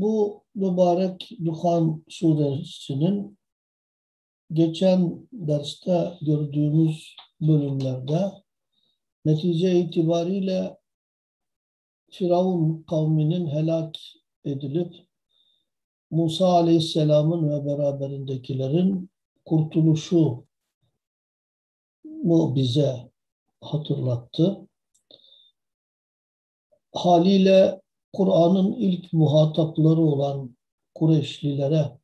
bu mübarek Duhan suresinin geçen derste gördüğümüz bölümlerde netice itibariyle Firavun kavminin helak edilip Musa Aleyhisselam'ın ve beraberindekilerin kurtuluşu mu bize hatırlattı. Haliyle Kur'an'ın ilk muhatapları olan Kureyşlilere,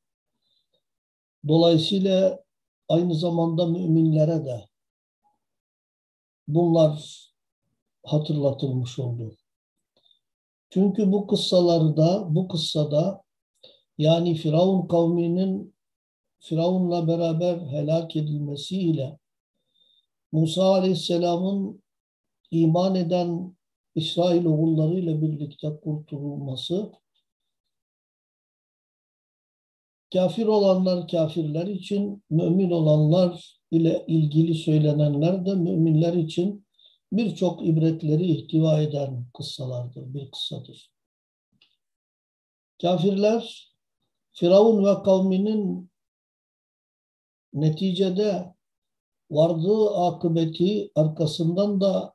dolayısıyla aynı zamanda müminlere de bunlar hatırlatılmış oldu. Çünkü bu kıssalarda, bu kıssada yani Firavun kavminin Firavun'la beraber helak edilmesiyle Musa Aleyhisselam'ın iman eden İsrail oğullarıyla birlikte kurtululması kafir olanlar kafirler için, mümin olanlar ile ilgili söylenenler de müminler için birçok ibretleri ihtiva eden kıssalardır, bir kıssadır. Kafirler Firavun ve kavminin neticede vardığı akıbeti arkasından da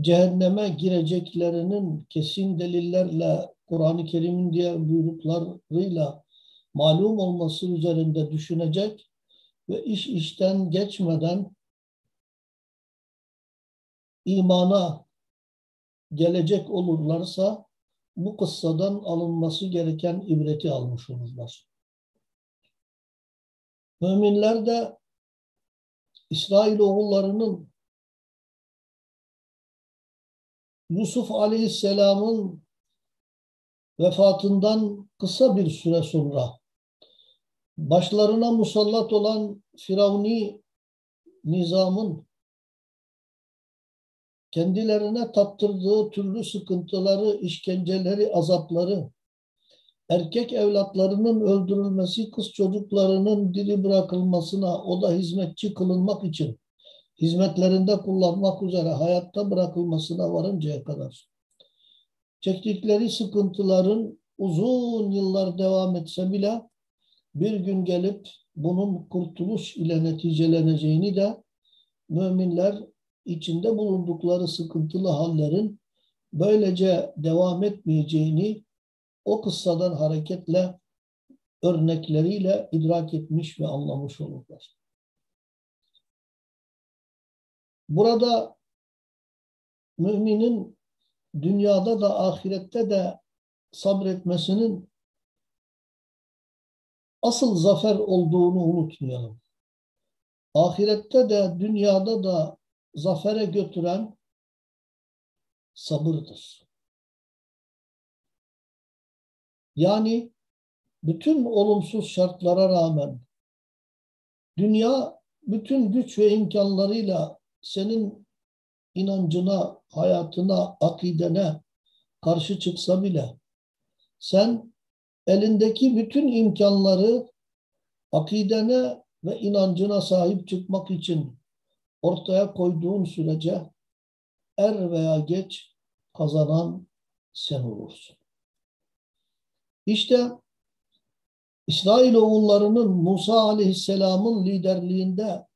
cehenneme gireceklerinin kesin delillerle Kur'an-ı Kerim'in diğer buyruklarıyla malum olması üzerinde düşünecek ve iş işten geçmeden imana gelecek olurlarsa bu kıssadan alınması gereken ibreti almış olurlar. Müminler de İsrail oğullarının Yusuf Aleyhisselam'ın vefatından kısa bir süre sonra başlarına musallat olan Firavuni nizamın kendilerine tattırdığı türlü sıkıntıları, işkenceleri, azapları, erkek evlatlarının öldürülmesi, kız çocuklarının diri bırakılmasına, o da hizmetçi kılınmak için hizmetlerinde kullanmak üzere hayatta bırakılmasına varıncaya kadar çektikleri sıkıntıların uzun yıllar devam etse bile bir gün gelip bunun kurtuluş ile neticeleneceğini de müminler içinde bulundukları sıkıntılı hallerin böylece devam etmeyeceğini o kıssadan hareketle örnekleriyle idrak etmiş ve anlamış olurlar. Burada müminin dünyada da ahirette de sabretmesinin asıl zafer olduğunu unutmayalım. Ahirette de dünyada da zafere götüren sabırdır. Yani bütün olumsuz şartlara rağmen dünya bütün güç ve imkanlarıyla senin inancına, hayatına, akidene karşı çıksa bile sen elindeki bütün imkanları akidene ve inancına sahip çıkmak için ortaya koyduğun sürece er veya geç kazanan sen olursun. İşte İsrail oğullarının Musa aleyhisselamın liderliğinde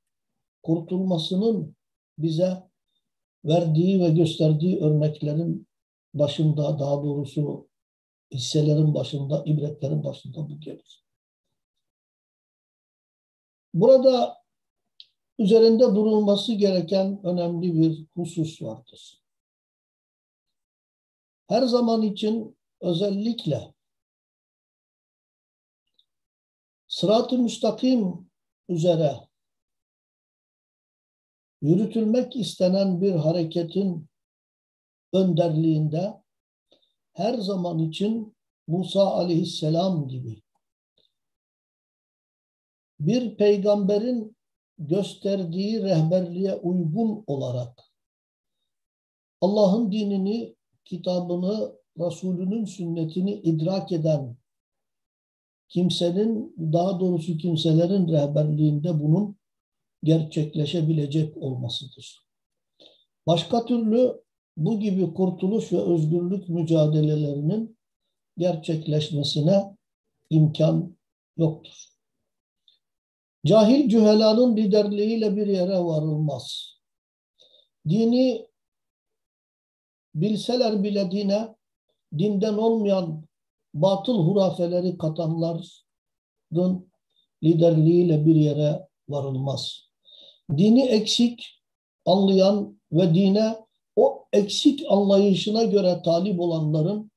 kurtulmasının bize verdiği ve gösterdiği örneklerin başında daha doğrusu hisselerin başında, ibretlerin başında bu gelir. Burada üzerinde durulması gereken önemli bir husus vardır. Her zaman için özellikle sırat-ı müstakim üzere yürütülmek istenen bir hareketin önderliğinde her zaman için Musa aleyhisselam gibi bir peygamberin gösterdiği rehberliğe uygun olarak Allah'ın dinini, kitabını, Resulünün sünnetini idrak eden kimsenin, daha doğrusu kimselerin rehberliğinde bunun gerçekleşebilecek olmasıdır. Başka türlü bu gibi kurtuluş ve özgürlük mücadelelerinin gerçekleşmesine imkan yoktur. Cahil cühelanın liderliğiyle bir yere varılmaz. Dini bilseler bile dine, dinden olmayan batıl hurafeleri katanların liderliğiyle bir yere varılmaz. Dini eksik anlayan ve dine o eksik anlayışına göre talip olanların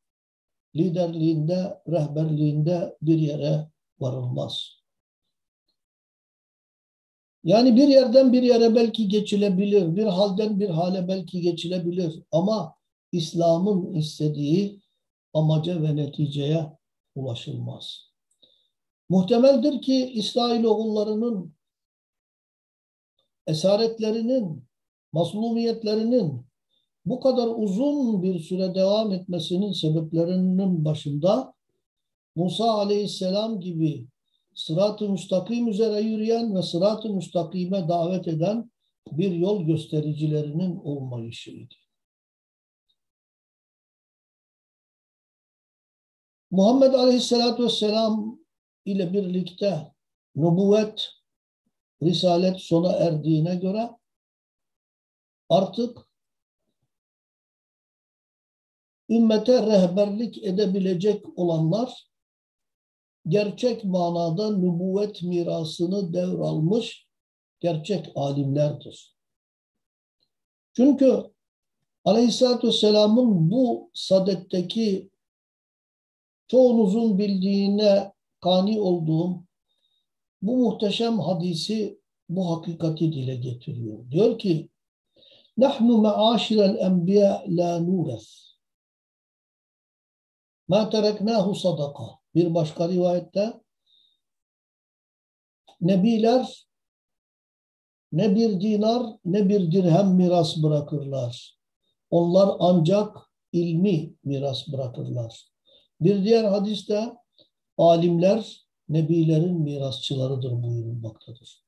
liderliğinde, rehberliğinde bir yere varılmaz. Yani bir yerden bir yere belki geçilebilir, bir halden bir hale belki geçilebilir ama İslam'ın istediği amaca ve neticeye ulaşılmaz. Muhtemeldir ki İsrail oğullarının esaretlerinin, maslumiyetlerinin bu kadar uzun bir süre devam etmesinin sebeplerinin başında Musa aleyhisselam gibi sırat-ı müstakim üzere yürüyen ve sırat-ı müstakime davet eden bir yol göstericilerinin olmayışıydı. Muhammed Aleyhisselatü Vesselam ile birlikte nübüvvet, risalet sona erdiğine göre artık ümmete rehberlik edebilecek olanlar gerçek manada nübüvvet mirasını devralmış gerçek alimlerdir. Çünkü Aleyhisselatü Vesselam'ın bu sadetteki çoğunuzun bildiğine kani olduğum bu muhteşem hadisi, bu hakikati dile getiriyor. Diyor ki, Nahnu me'aşirel enbiya la nures. Ma tereknahu sadaka. Bir başka rivayette Nebiler ne bir dinar ne bir dirhem miras bırakırlar. Onlar ancak ilmi miras bırakırlar. Bir diğer hadiste alimler nebilerin mirasçılarıdır buyurulmaktadır.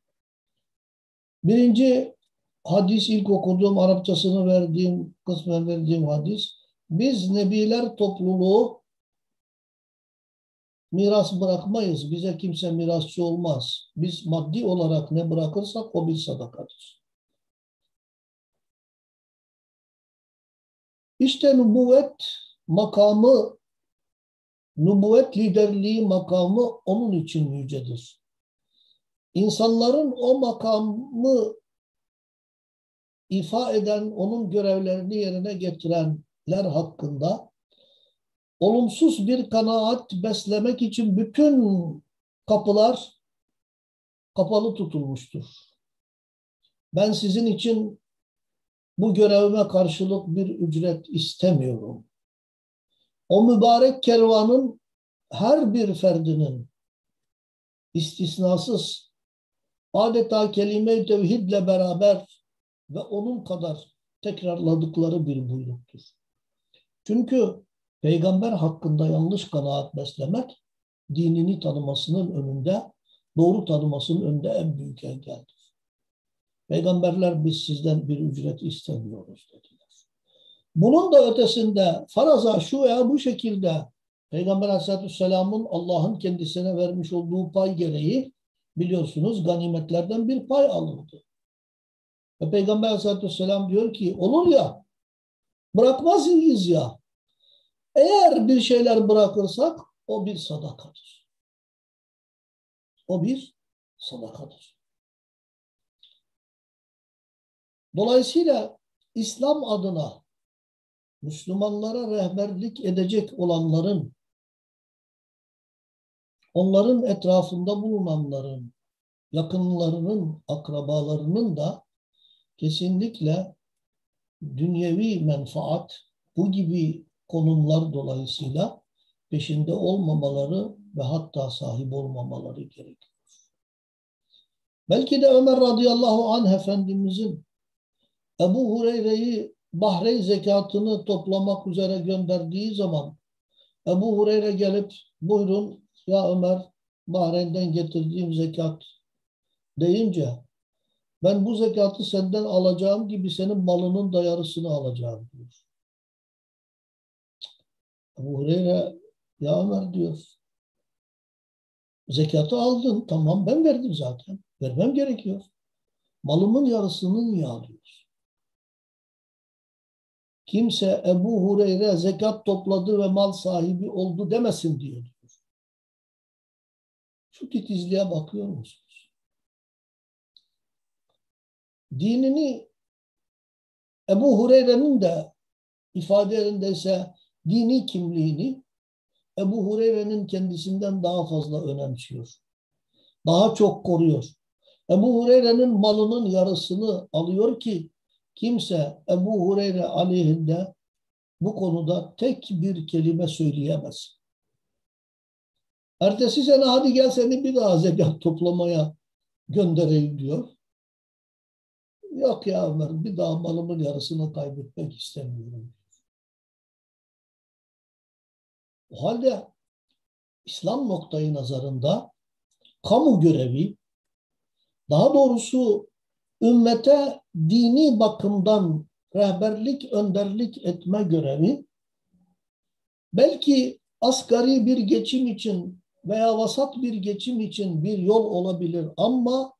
Birinci hadis ilk okuduğum Arapçasını verdiğim, kısmen verdiğim hadis. Biz nebiler topluluğu miras bırakmayız. Bize kimse mirasçı olmaz. Biz maddi olarak ne bırakırsak o bir sadakadır. İşte nübüvvet makamı nübüvvet liderliği makamı onun için yücedir. İnsanların o makamı ifa eden, onun görevlerini yerine getirenler hakkında olumsuz bir kanaat beslemek için bütün kapılar kapalı tutulmuştur. Ben sizin için bu görevime karşılık bir ücret istemiyorum o mübarek kervanın her bir ferdinin istisnasız adeta kelime-i tevhidle beraber ve onun kadar tekrarladıkları bir buyruktur. Çünkü peygamber hakkında yanlış kanaat beslemek dinini tanımasının önünde, doğru tanımasının önünde en büyük engeldir. Peygamberler biz sizden bir ücret istemiyoruz dedi. Bunun da ötesinde faraza şu veya bu şekilde Peygamber Aleyhisselatü Vesselam'ın Allah'ın kendisine vermiş olduğu pay gereği biliyorsunuz ganimetlerden bir pay alındı. Ve Peygamber Aleyhisselatü Vesselam diyor ki olur ya bırakmaz mıyız ya eğer bir şeyler bırakırsak o bir sadakadır. O bir sadakadır. Dolayısıyla İslam adına Müslümanlara rehberlik edecek olanların, onların etrafında bulunanların, yakınlarının, akrabalarının da kesinlikle dünyevi menfaat bu gibi konumlar dolayısıyla peşinde olmamaları ve hatta sahip olmamaları gerekiyor. Belki de Ömer radıyallahu anh Efendimizin Ebu Hureyre'yi Bahreyn zekatını toplamak üzere gönderdiği zaman Ebu Hureyre gelip buyurun ya Ömer Bahreyn'den getirdiğim zekat deyince ben bu zekatı senden alacağım gibi senin malının da yarısını alacağım diyor. Ebu Hureyre ya Ömer diyor. Zekatı aldın. Tamam ben verdim zaten. Vermem gerekiyor. Malımın yarısını niye alıyorsun? Kimse Ebu Hureyre zekat topladı ve mal sahibi oldu demesin diyor. Şu titizliğe bakıyor musunuz? Dinini Ebu Hureyre'nin de ifadelerindeyse dini kimliğini Ebu Hureyre'nin kendisinden daha fazla önemsiyor. Daha çok koruyor. Ebu Hureyre'nin malının yarısını alıyor ki kimse Ebu Hureyre aleyhinde bu konuda tek bir kelime söyleyemez. Ertesi sene hadi gel seni bir daha zekat toplamaya göndereyim diyor. Yok ya Ömer bir daha malımın yarısını kaybetmek istemiyorum. O halde İslam noktayı nazarında kamu görevi daha doğrusu ümmete dini bakımdan rehberlik, önderlik etme görevi belki asgari bir geçim için veya vasat bir geçim için bir yol olabilir ama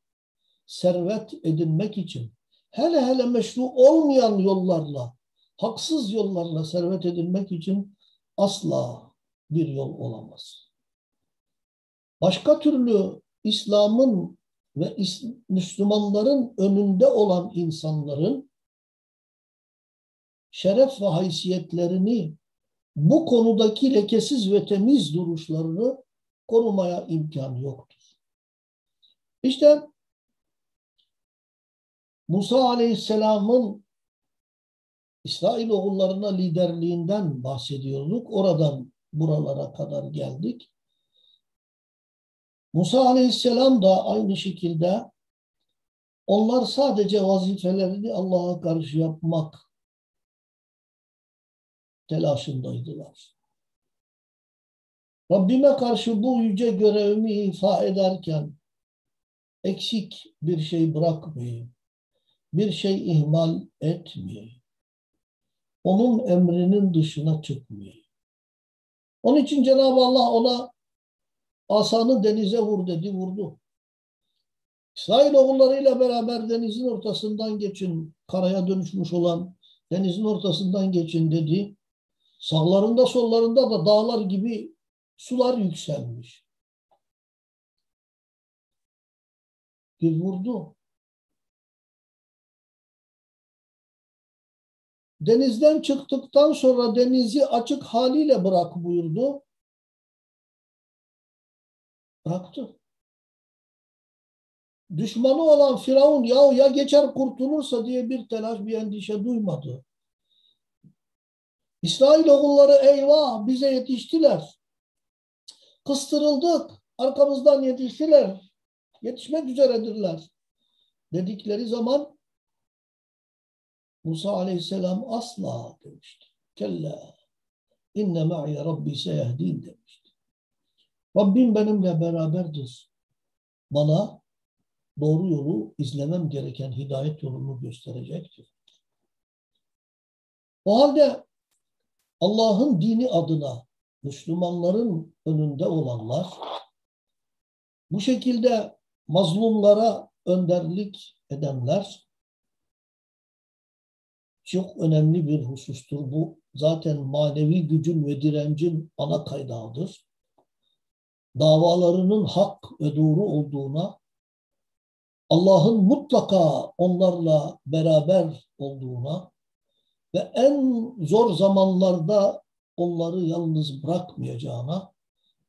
servet edinmek için hele hele meşru olmayan yollarla, haksız yollarla servet edinmek için asla bir yol olamaz. Başka türlü İslam'ın ve Müslümanların önünde olan insanların şeref ve haysiyetlerini bu konudaki lekesiz ve temiz duruşlarını korumaya imkan yoktur. İşte Musa Aleyhisselam'ın İsrail oğullarına liderliğinden bahsediyorduk. Oradan buralara kadar geldik. Musa Aleyhisselam da aynı şekilde onlar sadece vazifelerini Allah'a karşı yapmak telaşındaydılar. Rabbime karşı bu yüce görevimi ifa ederken eksik bir şey bırakmayayım. Bir şey ihmal etmeyeyim. Onun emrinin dışına çıkmayayım. Onun için Cenab-ı Allah ona asanı denize vur dedi, vurdu. İsrail oğullarıyla beraber denizin ortasından geçin, karaya dönüşmüş olan denizin ortasından geçin dedi. Sağlarında sollarında da dağlar gibi sular yükselmiş. Bir vurdu. Denizden çıktıktan sonra denizi açık haliyle bırak buyurdu. Bıraktı. Düşmanı olan Firavun ya ya geçer kurtulursa diye bir telaş bir endişe duymadı. İsrail oğulları eyvah bize yetiştiler. Kıstırıldık. Arkamızdan yetiştiler. Yetişmek üzeredirler. Dedikleri zaman Musa aleyhisselam asla demişti. Kella inne ma'iye rabbi seyehdin demişti. Rabbim benimle beraberdir. Bana doğru yolu izlemem gereken hidayet yolunu gösterecektir. O halde Allah'ın dini adına Müslümanların önünde olanlar bu şekilde mazlumlara önderlik edenler çok önemli bir husustur. Bu zaten manevi gücün ve direncin ana kaynağıdır. Davalarının hak ve doğru olduğuna, Allah'ın mutlaka onlarla beraber olduğuna ve en zor zamanlarda onları yalnız bırakmayacağına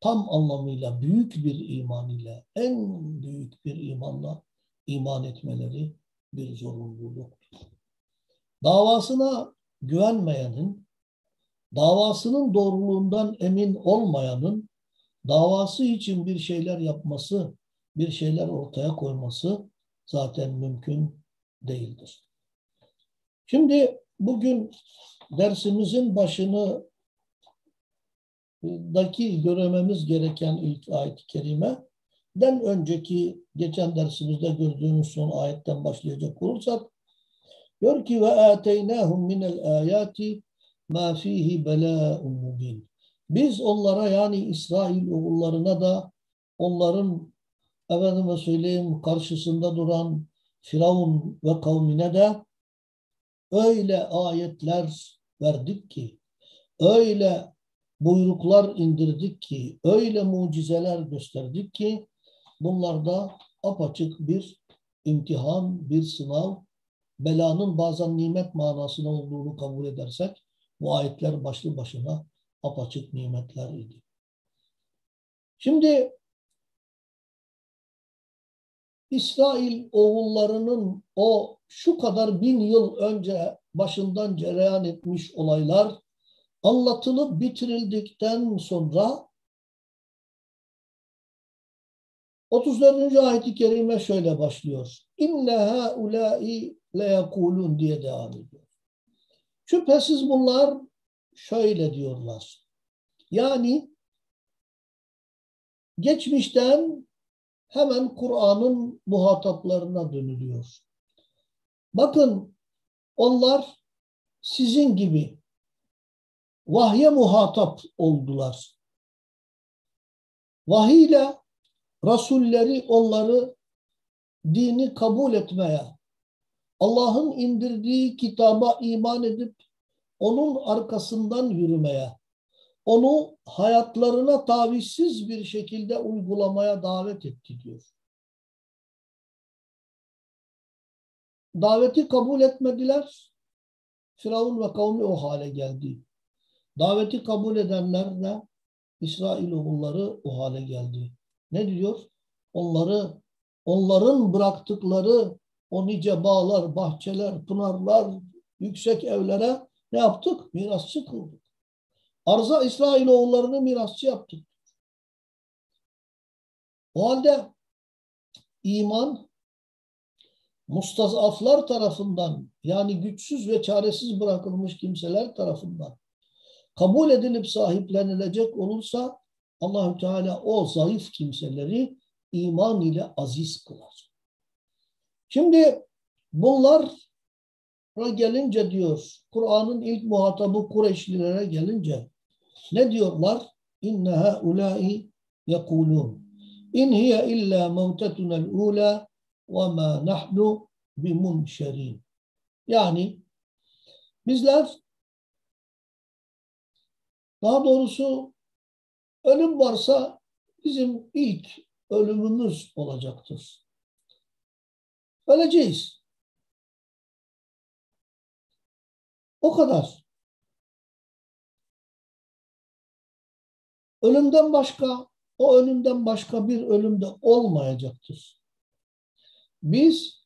tam anlamıyla büyük bir iman ile, en büyük bir imanla iman etmeleri bir zorunluluktur. Davasına güvenmeyenin, davasının doğruluğundan emin olmayanın davası için bir şeyler yapması, bir şeyler ortaya koyması zaten mümkün değildir. Şimdi bugün dersimizin başını daki görmemiz gereken ilk ayet-i kerimeden önceki geçen dersimizde gördüğümüz son ayetten başlayacak olursak diyor ki ve ateynahum minel ayati ma fihi belâ'un mubin. Biz onlara yani İsrail oğullarına da onların efendime söyleyeyim karşısında duran Firavun ve kavmine de öyle ayetler verdik ki, öyle buyruklar indirdik ki, öyle mucizeler gösterdik ki bunlarda apaçık bir imtihan, bir sınav, belanın bazen nimet manasına olduğunu kabul edersek bu ayetler başlı başına apaçık nimetler idi. Şimdi İsrail oğullarının o şu kadar bin yıl önce başından cereyan etmiş olaylar anlatılıp bitirildikten sonra 34. ayet-i kerime şöyle başlıyor. İnne haulâi leyekulun diye devam ediyor. Şüphesiz bunlar şöyle diyorlar. Yani geçmişten hemen Kur'an'ın muhataplarına dönülüyor. Bakın onlar sizin gibi vahye muhatap oldular. Vahiy ile Rasulleri onları dini kabul etmeye, Allah'ın indirdiği kitaba iman edip onun arkasından yürümeye, onu hayatlarına tavizsiz bir şekilde uygulamaya davet etti diyor. Daveti kabul etmediler. Firavun ve kavmi o hale geldi. Daveti kabul edenlerle İsrail oğulları o hale geldi. Ne diyor? Onları, onların bıraktıkları o nice bağlar, bahçeler, pınarlar, yüksek evlere ne yaptık? Mirasçı kıldık. Arza İsrailoğullarını mirasçı yaptık. O halde iman mustazaflar tarafından yani güçsüz ve çaresiz bırakılmış kimseler tarafından kabul edilip sahiplenilecek olursa Allahü Teala o zayıf kimseleri iman ile aziz kılar. Şimdi bunlar gelince diyor, Kur'an'ın ilk muhatabı Kureyşlilere gelince ne diyorlar? İnne haulâi yekulûn. İn hiye illa mevtetunel ula ve ma nahnu bimunşerin. Yani bizler daha doğrusu ölüm varsa bizim ilk ölümümüz olacaktır. Öleceğiz. O kadar. Ölümden başka, o ölümden başka bir ölümde olmayacaktır. Biz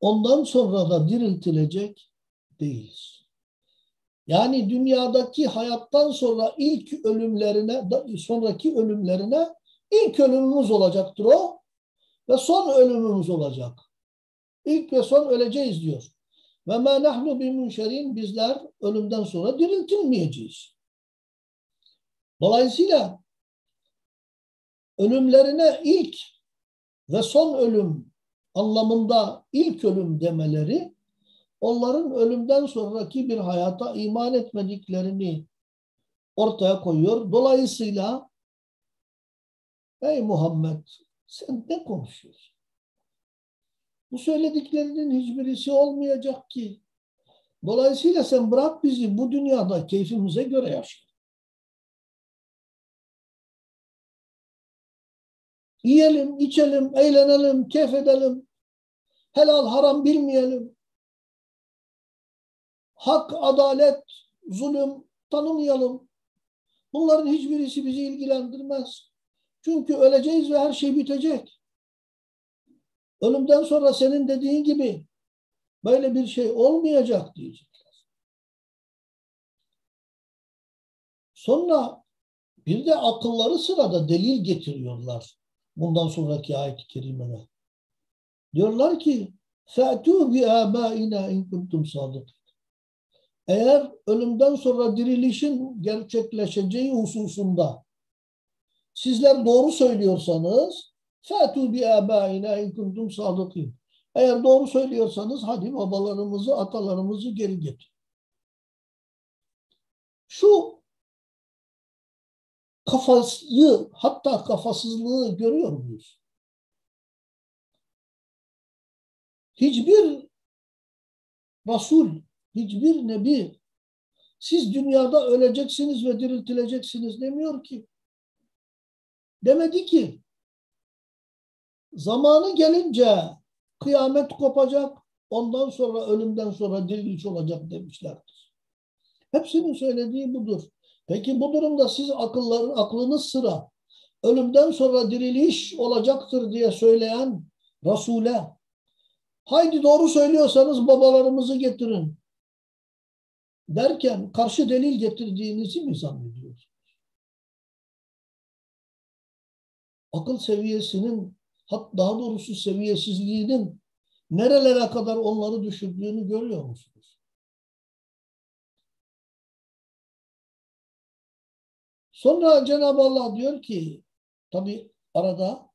ondan sonra da diriltilecek değiliz. Yani dünyadaki hayattan sonra ilk ölümlerine, sonraki ölümlerine ilk ölümümüz olacaktır o ve son ölümümüz olacak. İlk ve son öleceğiz diyor. Ve ma nahnu bimunşerin bizler ölümden sonra diriltilmeyeceğiz. Dolayısıyla ölümlerine ilk ve son ölüm anlamında ilk ölüm demeleri onların ölümden sonraki bir hayata iman etmediklerini ortaya koyuyor. Dolayısıyla ey Muhammed sen ne konuşuyorsun? Bu söylediklerinin hiçbirisi olmayacak ki. Dolayısıyla sen bırak bizi bu dünyada keyfimize göre yaşayalım. Yiyelim, içelim, eğlenelim, keyif edelim. Helal, haram bilmeyelim. Hak, adalet, zulüm tanımayalım. Bunların hiçbirisi bizi ilgilendirmez. Çünkü öleceğiz ve her şey bitecek. Ölümden sonra senin dediğin gibi böyle bir şey olmayacak diyecekler. Sonra bir de akılları sırada delil getiriyorlar. Bundan sonraki ayet-i kerimede. Diyorlar ki فَأْتُوا بِآبَائِنَا اِنْ كُنْتُمْ صَادِقِينَ Eğer ölümden sonra dirilişin gerçekleşeceği hususunda sizler doğru söylüyorsanız Fatu bi abaina in kuntum sadikin. Eğer doğru söylüyorsanız hadi babalarımızı, atalarımızı geri getir. Şu kafayı hatta kafasızlığı görüyor muyuz? Hiçbir Resul, hiçbir Nebi siz dünyada öleceksiniz ve diriltileceksiniz demiyor ki. Demedi ki zamanı gelince kıyamet kopacak, ondan sonra ölümden sonra diriliş olacak demişlerdir. Hepsinin söylediği budur. Peki bu durumda siz akılların aklınız sıra ölümden sonra diriliş olacaktır diye söyleyen Resul'e haydi doğru söylüyorsanız babalarımızı getirin derken karşı delil getirdiğinizi mi zannediyorsunuz? Akıl seviyesinin daha doğrusu seviyesizliğinin nerelere kadar onları düşürdüğünü görüyor musunuz? Sonra Cenab-ı Allah diyor ki tabi arada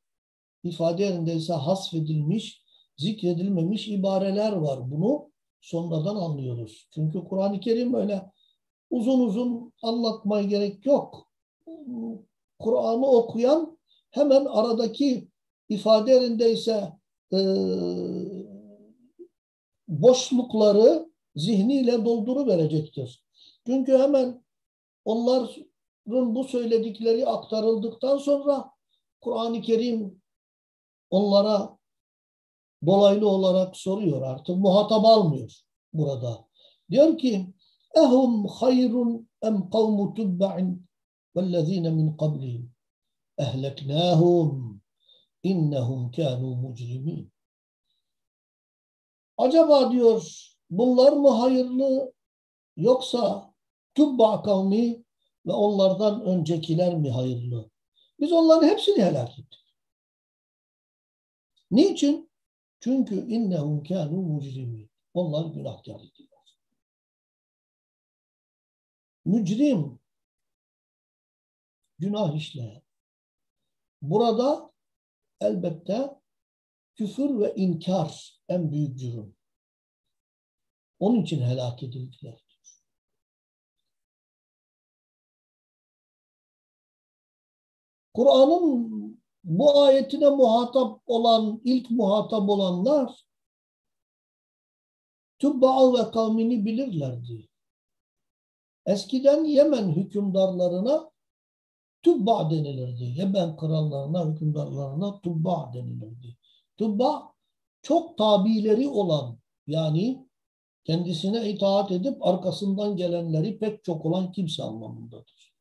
ifade yerindeyse hasfedilmiş, zikredilmemiş ibareler var. Bunu sonradan anlıyoruz. Çünkü Kur'an-ı Kerim öyle uzun uzun anlatmaya gerek yok. Kur'an'ı okuyan hemen aradaki ifade yerindeyse e, boşlukları zihniyle dolduru verecektir. Çünkü hemen onların bu söyledikleri aktarıldıktan sonra Kur'an-ı Kerim onlara dolaylı olarak soruyor artık. Muhatap almıyor burada. Diyor ki ehum hayrun em kavmu tubba'in vellezine min qablihim ehleknâhum innehum kânû mucrimin. Acaba diyor bunlar mı hayırlı yoksa Tubba kavmi ve onlardan öncekiler mi hayırlı? Biz onların hepsini helak ettik. Niçin? Çünkü innehum kânû mucrimin. Onlar günahkar idiler. Mücrim, günah işleyen. Burada elbette küfür ve inkar en büyük cürüm. Onun için helak edildiler. Kur'an'ın bu ayetine muhatap olan, ilk muhatap olanlar Tübba'a ve kavmini bilirlerdi. Eskiden Yemen hükümdarlarına Tubba denilirdi. Yemen krallarına, hükümdarlarına Tubba denilirdi. Tubba çok tabileri olan yani kendisine itaat edip arkasından gelenleri pek çok olan kimse anlamındadır.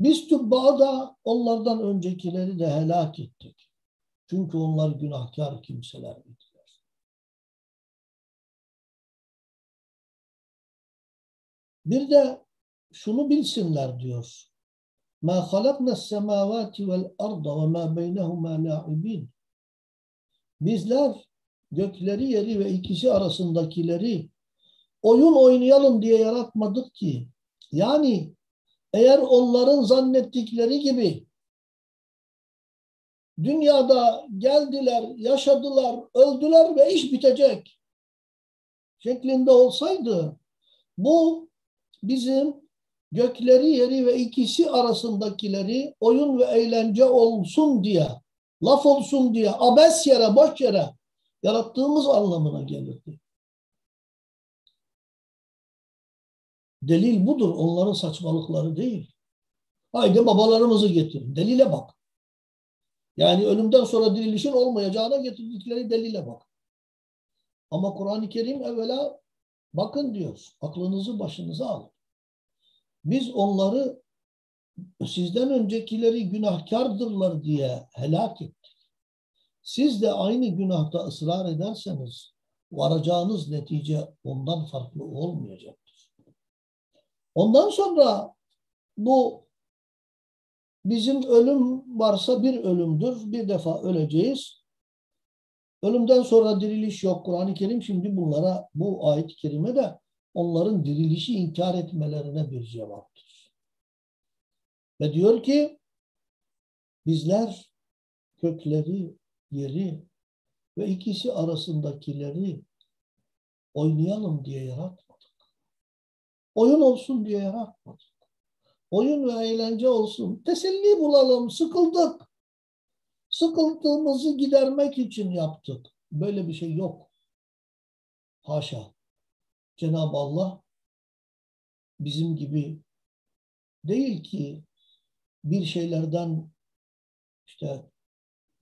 Biz Tubba'ı da onlardan öncekileri de helak ettik. Çünkü onlar günahkar kimseler idiler. Bir de şunu bilsinler diyor. Semavati vel arda ve ma beynehuma la'ibin. Bizler gökleri yeri ve ikisi arasındakileri oyun oynayalım diye yaratmadık ki. Yani eğer onların zannettikleri gibi dünyada geldiler, yaşadılar, öldüler ve iş bitecek şeklinde olsaydı bu bizim gökleri yeri ve ikisi arasındakileri oyun ve eğlence olsun diye, laf olsun diye, abes yere, boş yere yarattığımız anlamına gelirdi. Delil budur. Onların saçmalıkları değil. Haydi babalarımızı getirin. Delile bak. Yani ölümden sonra dirilişin olmayacağına getirdikleri delile bak. Ama Kur'an-ı Kerim evvela bakın diyor. Aklınızı başınıza alın. Biz onları sizden öncekileri günahkardırlar diye helak ettik. Siz de aynı günahta ısrar ederseniz varacağınız netice ondan farklı olmayacaktır. Ondan sonra bu bizim ölüm varsa bir ölümdür. Bir defa öleceğiz. Ölümden sonra diriliş yok. Kur'an-ı Kerim şimdi bunlara bu ayet-i kerime de onların dirilişi inkar etmelerine bir cevaptır. Ve diyor ki bizler kökleri, yeri ve ikisi arasındakileri oynayalım diye yaratmadık. Oyun olsun diye yaratmadık. Oyun ve eğlence olsun. Teselli bulalım, sıkıldık. Sıkıntımızı gidermek için yaptık. Böyle bir şey yok. Haşa. Cenab-ı Allah bizim gibi değil ki bir şeylerden işte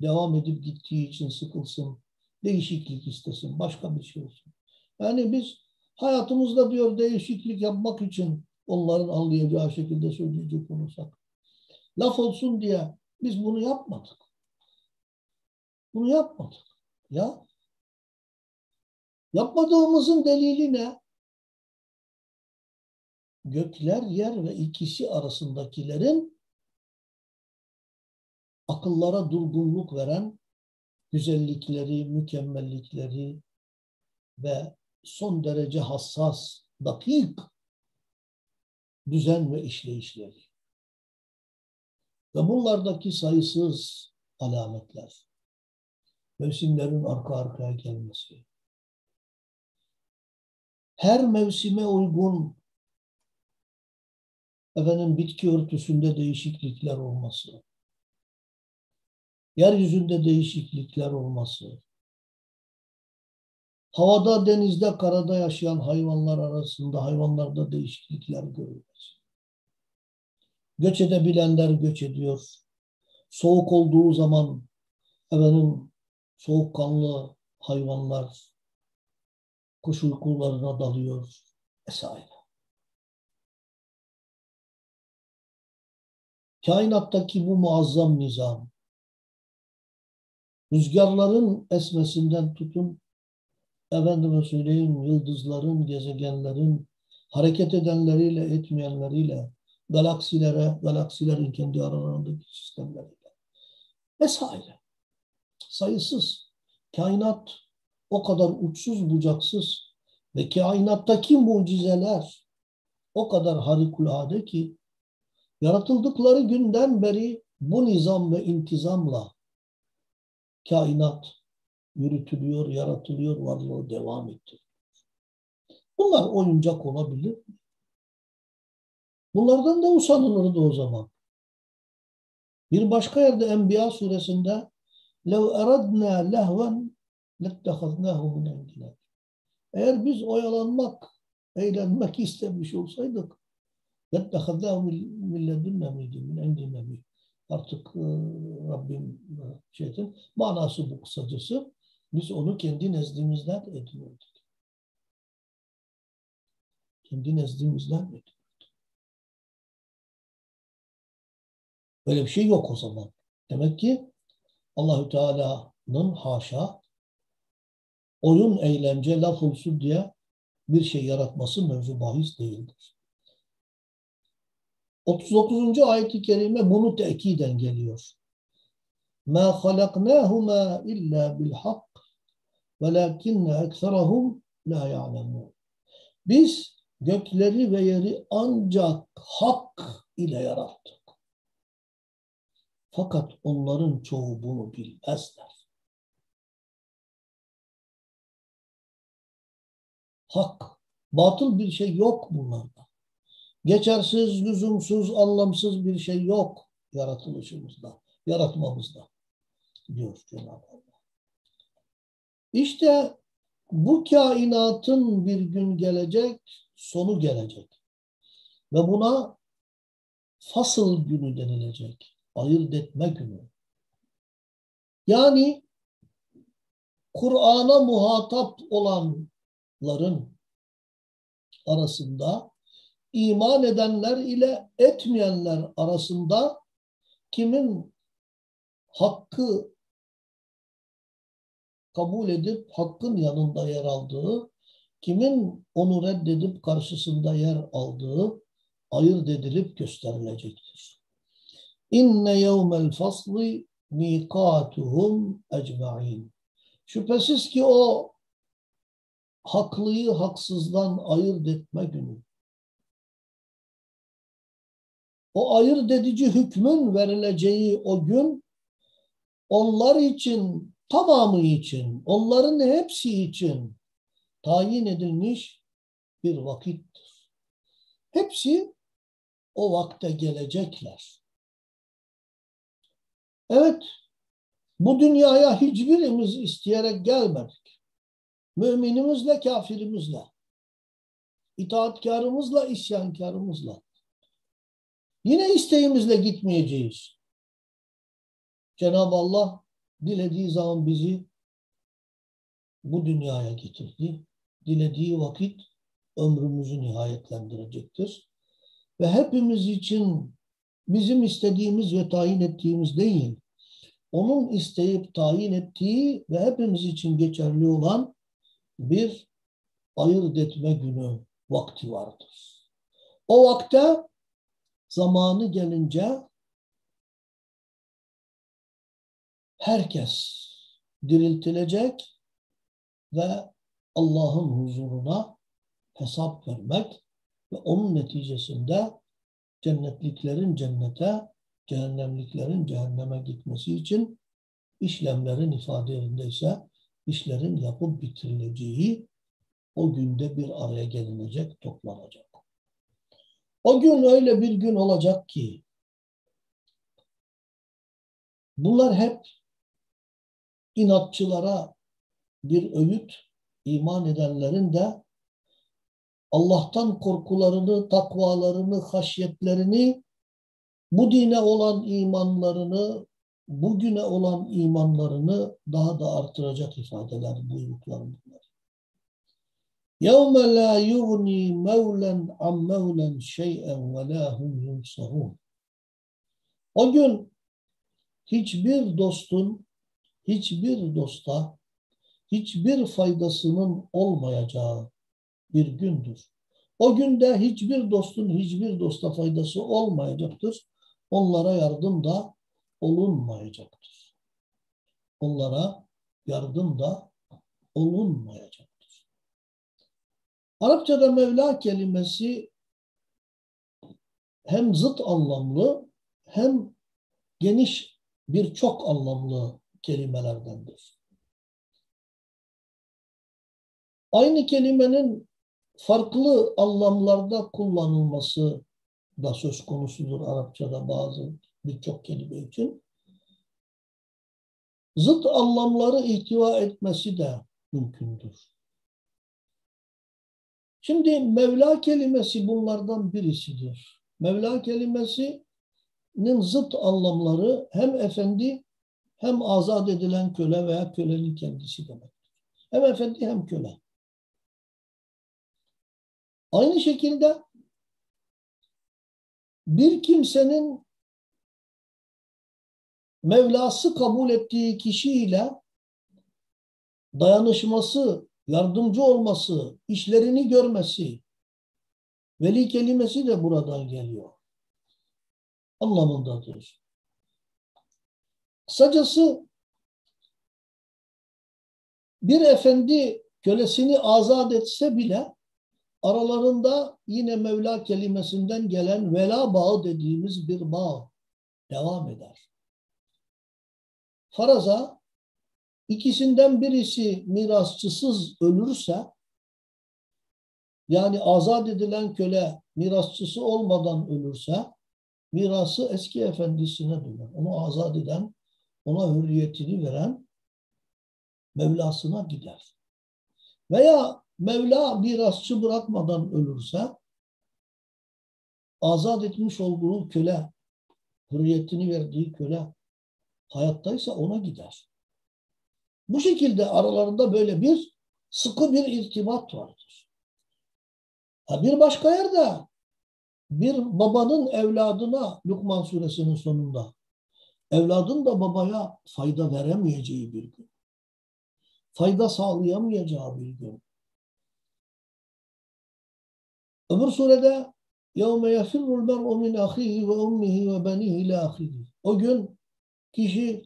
devam edip gittiği için sıkılsın, değişiklik istesin, başka bir şey olsun. Yani biz hayatımızda diyor değişiklik yapmak için onların anlayacağı şekilde söyleyecek olursak. Laf olsun diye biz bunu yapmadık. Bunu yapmadık. Ya yapmadığımızın delili ne? Gökler, yer ve ikisi arasındakilerin akıllara durgunluk veren güzellikleri, mükemmellikleri ve son derece hassas, dakik düzen ve işleyişleri. Ve bunlardaki sayısız alametler, mevsimlerin arka arkaya gelmesi, her mevsime uygun efendim bitki örtüsünde değişiklikler olması, yeryüzünde değişiklikler olması, havada, denizde, karada yaşayan hayvanlar arasında hayvanlarda değişiklikler görülmesi. Göç edebilenler göç ediyor. Soğuk olduğu zaman efendim soğukkanlı hayvanlar kuş uykularına dalıyor vesaire. Kainattaki bu muazzam nizam rüzgarların esmesinden tutun efendime söyleyeyim yıldızların, gezegenlerin hareket edenleriyle etmeyenleriyle galaksilere, galaksilerin kendi aralarındaki sistemleriyle vesaire. Sayısız. Kainat o kadar uçsuz bucaksız ve kainattaki mucizeler o kadar harikulade ki yaratıldıkları günden beri bu nizam ve intizamla kainat yürütülüyor, yaratılıyor, varlığı devam ettiriyor. Bunlar oyuncak olabilir mi? Bunlardan da usanılırdı o zaman. Bir başka yerde Enbiya suresinde لَوْ اَرَدْنَا لَهْوًا لَتَّخَذْنَاهُ مِنْ اَنْدِنَا Eğer biz oyalanmak, eğlenmek istemiş olsaydık لَتَّخَذْنَاهُ مِنْ لَدُنَّا مِيدٍ مِنْ اَنْدِنَا Artık e, Rabbim e, şeydir. Manası bu kısacası. Biz onu kendi nezdimizden ediniyorduk. Kendi nezdimizden ediniyorduk. Böyle bir şey yok o zaman. Demek ki Allahü Teala'nın haşa oyun, eğlence, laf olsun diye bir şey yaratması mevzu bahis değildir. 39. ayet-i kerime bunu tekiden geliyor. مَا خَلَقْنَاهُمَا إِلَّا بِالْحَقِّ وَلَكِنَّ اَكْثَرَهُمْ لَا يَعْلَمُونَ Biz gökleri ve yeri ancak hak ile yarattık. Fakat onların çoğu bunu bilmezler. Hak, batıl bir şey yok bunlarda. Geçersiz, lüzumsuz, anlamsız bir şey yok yaratılışımızda, yaratmamızda diyor Cenab-ı Allah. İşte bu kainatın bir gün gelecek, sonu gelecek. Ve buna fasıl günü denilecek. Ayırt etme günü. Yani Kur'an'a muhatap olanların arasında iman edenler ile etmeyenler arasında kimin hakkı kabul edip hakkın yanında yer aldığı, kimin onu reddedip karşısında yer aldığı ayırt edilip gösterilecektir. İnne yevmel fasli mikatuhum ecma'in. Şüphesiz ki o haklıyı haksızdan ayırt etme günü. O ayırt edici hükmün verileceği o gün onlar için tamamı için, onların hepsi için tayin edilmiş bir vakittir. Hepsi o vakte gelecekler. Evet, bu dünyaya hiçbirimiz isteyerek gelmedik. Müminimizle, kafirimizle, itaatkarımızla, isyankarımızla. Yine isteğimizle gitmeyeceğiz. Cenab-ı Allah dilediği zaman bizi bu dünyaya getirdi. Dilediği vakit ömrümüzü nihayetlendirecektir. Ve hepimiz için bizim istediğimiz ve tayin ettiğimiz değil, onun isteyip tayin ettiği ve hepimiz için geçerli olan bir ayırt etme günü vakti vardır. O vakte zamanı gelince herkes diriltilecek ve Allah'ın huzuruna hesap vermek ve onun neticesinde cennetliklerin cennete, cehennemliklerin cehenneme gitmesi için işlemlerin ifade yerindeyse işlerin yapıp bitirileceği o günde bir araya gelinecek, toplanacak. O gün öyle bir gün olacak ki bunlar hep inatçılara bir öğüt, iman edenlerin de Allah'tan korkularını, takvalarını, haşyetlerini, bu dine olan imanlarını, bugüne olan imanlarını daha da artıracak ifadeler, buyruklar bunlar. يَوْمَ لَا يُغْنِي مَوْلًا عَنْ مَوْلًا شَيْئًا وَلَا هُمْ يُنْصَرُونَ O gün hiçbir dostun, hiçbir dosta, hiçbir faydasının olmayacağı bir gündür. O günde hiçbir dostun hiçbir dosta faydası olmayacaktır. Onlara yardım da olunmayacaktır. Onlara yardım da olunmayacaktır. Arapçada Mevla kelimesi hem zıt anlamlı hem geniş birçok anlamlı kelimelerdendir. Aynı kelimenin farklı anlamlarda kullanılması da söz konusudur Arapçada bazı birçok kelime için. Zıt anlamları ihtiva etmesi de mümkündür. Şimdi Mevla kelimesi bunlardan birisidir. Mevla kelimesinin zıt anlamları hem efendi hem azat edilen köle veya kölenin kendisi demektir. Hem efendi hem köle. Aynı şekilde bir kimsenin Mevlası kabul ettiği kişiyle dayanışması, yardımcı olması, işlerini görmesi, veli kelimesi de buradan geliyor. Anlamındadır. Kısacası bir efendi kölesini azat etse bile Aralarında yine Mevla kelimesinden gelen vela bağı dediğimiz bir bağ devam eder. Faraza ikisinden birisi mirasçısız ölürse yani azat edilen köle mirasçısı olmadan ölürse mirası eski efendisine döner. Onu azat eden, ona hürriyetini veren Mevlasına gider. Veya Mevla mirasçı bırakmadan ölürse azat etmiş olduğu köle, hürriyetini verdiği köle hayattaysa ona gider. Bu şekilde aralarında böyle bir sıkı bir irtibat vardır. Ha bir başka yerde bir babanın evladına Lukman suresinin sonunda evladın da babaya fayda veremeyeceği bir gün. Fayda sağlayamayacağı bir gün. Öbür surede يَوْمَ يَفِرُّ الْمَرْءُ مِنْ أَخِيهِ وَأُمِّهِ وَبَنِيهِ إِلَى آخِرِهِ O gün kişi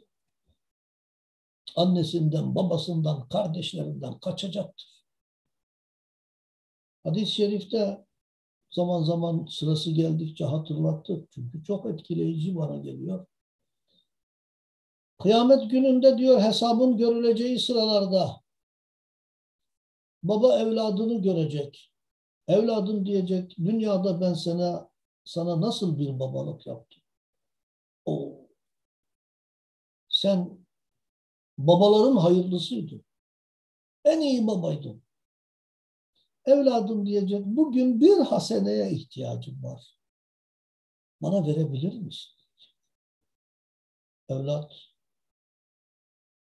annesinden, babasından, kardeşlerinden kaçacaktır. Hadis-i şerifte zaman zaman sırası geldikçe hatırlattık. Çünkü çok etkileyici bana geliyor. Kıyamet gününde diyor hesabın görüleceği sıralarda baba evladını görecek. Evladım diyecek, dünyada ben sana sana nasıl bir babalık yaptım? O sen babaların hayırlısıydın. En iyi babaydın. Evladım diyecek, bugün bir haseneye ihtiyacım var. Bana verebilir misin? Evlat,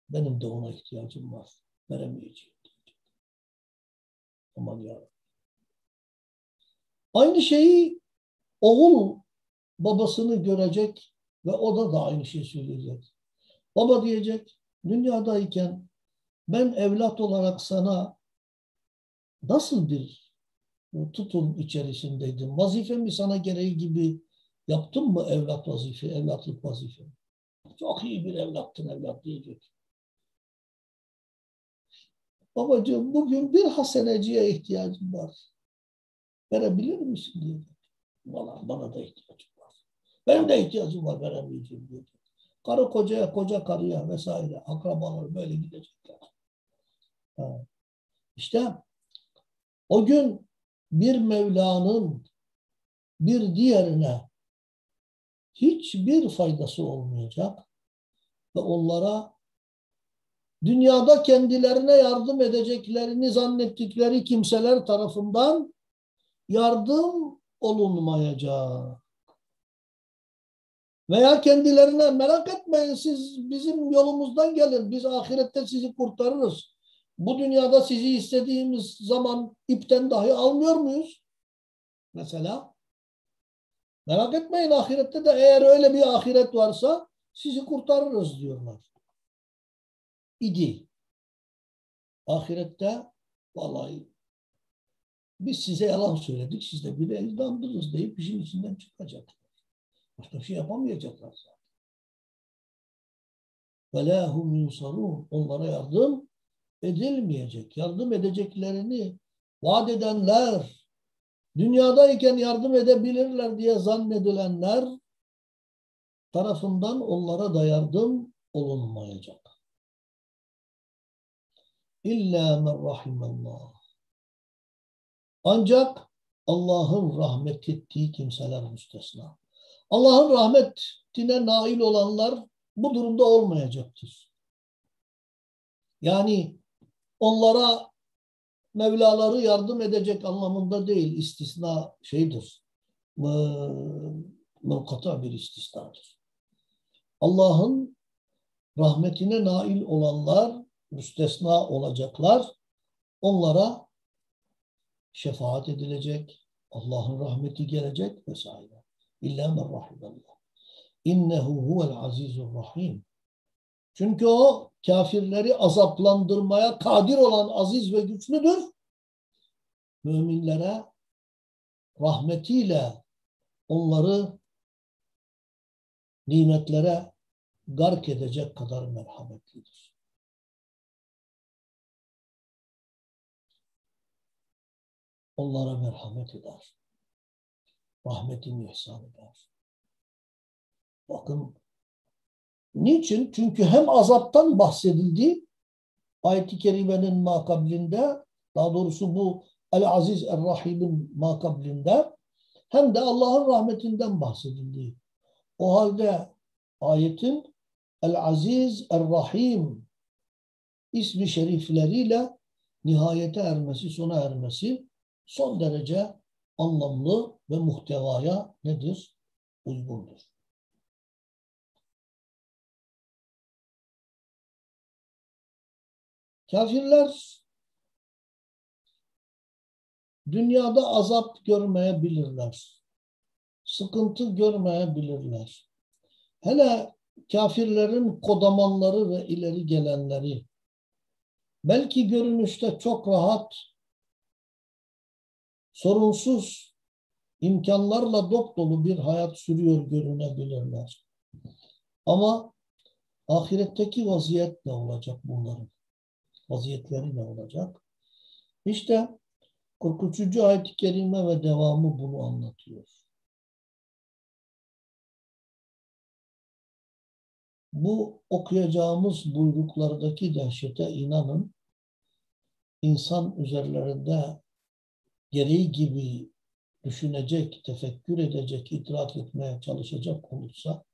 benim de ona ihtiyacım var. Veremeyeceğim diyecek. Aman ya. Aynı şeyi oğul babasını görecek ve o da da aynı şeyi söyleyecek. Baba diyecek, dünyadayken ben evlat olarak sana nasıl bir tutum içerisindeydim? Vazifemi sana gereği gibi yaptım mı evlat vazife, evlatlık vazife? Çok iyi bir evlattın evlat diyecek. Babacığım bugün bir haseneciye ihtiyacım var. Verebilir misin diyecek. Bana, bana da ihtiyacım var. Benim de ihtiyacım var veremeyeceğim diyecek. Karı kocaya, koca karıya vesaire akrabalar böyle gidecekler. İşte o gün bir Mevla'nın bir diğerine hiçbir faydası olmayacak ve onlara dünyada kendilerine yardım edeceklerini zannettikleri kimseler tarafından yardım olunmayacak. Veya kendilerine merak etmeyin siz bizim yolumuzdan gelin. Biz ahirette sizi kurtarırız. Bu dünyada sizi istediğimiz zaman ipten dahi almıyor muyuz? Mesela. Merak etmeyin ahirette de eğer öyle bir ahiret varsa sizi kurtarırız diyorlar. İdi. Ahirette vallahi biz size yalan söyledik, siz de bile inandınız deyip işin içinden çıkacak. Başka bir şey yapamayacaklar zaten. وَلَا هُمْ يُنْصَرُونَ Onlara yardım edilmeyecek. Yardım edeceklerini vaat edenler, dünyadayken yardım edebilirler diye zannedilenler tarafından onlara da yardım olunmayacak. İlla men rahimallah. Ancak Allah'ın rahmet ettiği kimseler müstesna. Allah'ın rahmetine nail olanlar bu durumda olmayacaktır. Yani onlara Mevlaları yardım edecek anlamında değil. istisna şeydir. Mevkata bir istisnadır. Allah'ın rahmetine nail olanlar müstesna olacaklar. Onlara şefaat edilecek. Allah'ın rahmeti gelecek vesaire. İlla men rahimallah. İnnehu huvel azizur rahim. Çünkü o kafirleri azaplandırmaya kadir olan aziz ve güçlüdür. Müminlere rahmetiyle onları nimetlere gark edecek kadar merhametlidir. Onlara merhamet eder. Rahmetini ihsan eder. Bakın Niçin? Çünkü hem azaptan bahsedildi ayet-i kerimenin makablinde daha doğrusu bu El-Aziz Er-Rahim'in makablinde hem de Allah'ın rahmetinden bahsedildi. O halde ayetin El-Aziz Er-Rahim ismi şerifleriyle nihayete ermesi, sona ermesi son derece anlamlı ve muhtevaya nedir? Uygundur. Kafirler dünyada azap görmeyebilirler. Sıkıntı görmeyebilirler. Hele kafirlerin kodamanları ve ileri gelenleri belki görünüşte çok rahat, sorunsuz, imkanlarla dop dolu bir hayat sürüyor görünebilirler. Ama ahiretteki vaziyet ne olacak bunların? vaziyetleri ne olacak? İşte 43. ayet-i kerime ve devamı bunu anlatıyor. Bu okuyacağımız buyruklardaki dehşete inanın, insan üzerlerinde gereği gibi düşünecek, tefekkür edecek, idrak etmeye çalışacak olursa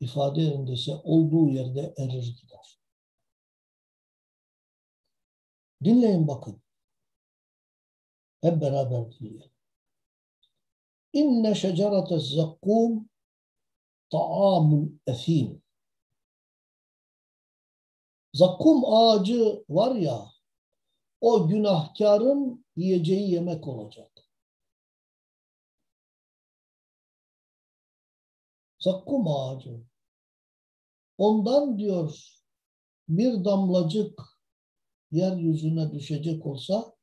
ifade yerindeyse olduğu yerde erir gider. Dinleyin bakın. Hep beraber dinleyelim. İnne şecerete zekkum ta'amul efim. Zakkum ağacı var ya, o günahkarın yiyeceği yemek olacak. Zakkum ağacı. Ondan diyor bir damlacık yeryüzüne düşecek olsa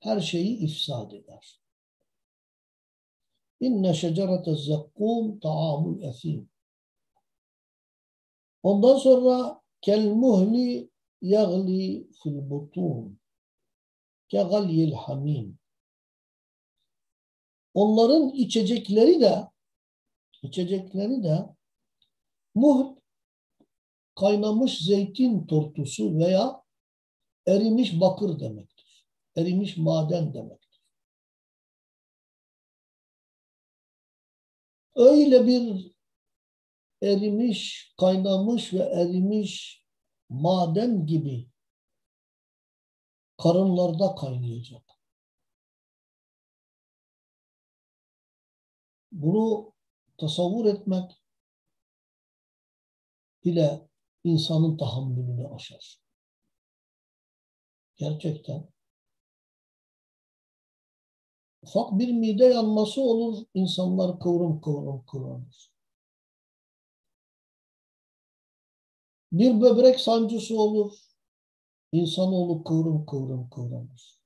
her şeyi ifsad eder. İnne şecerete zekkum taamul esim. Ondan sonra kel muhli yagli fil butun ke galyil hamim. Onların içecekleri de içecekleri de muhl kaynamış zeytin tortusu veya erimiş bakır demektir. Erimiş maden demektir. Öyle bir erimiş, kaynamış ve erimiş maden gibi karınlarda kaynayacak. Bunu tasavvur etmek bile insanın tahammülünü aşar. Gerçekten. Ufak bir mide yanması olur, insanlar kıvrım kıvrım kıvranır. Bir böbrek sancısı olur, insanoğlu kıvrım kıvrım kıvranır.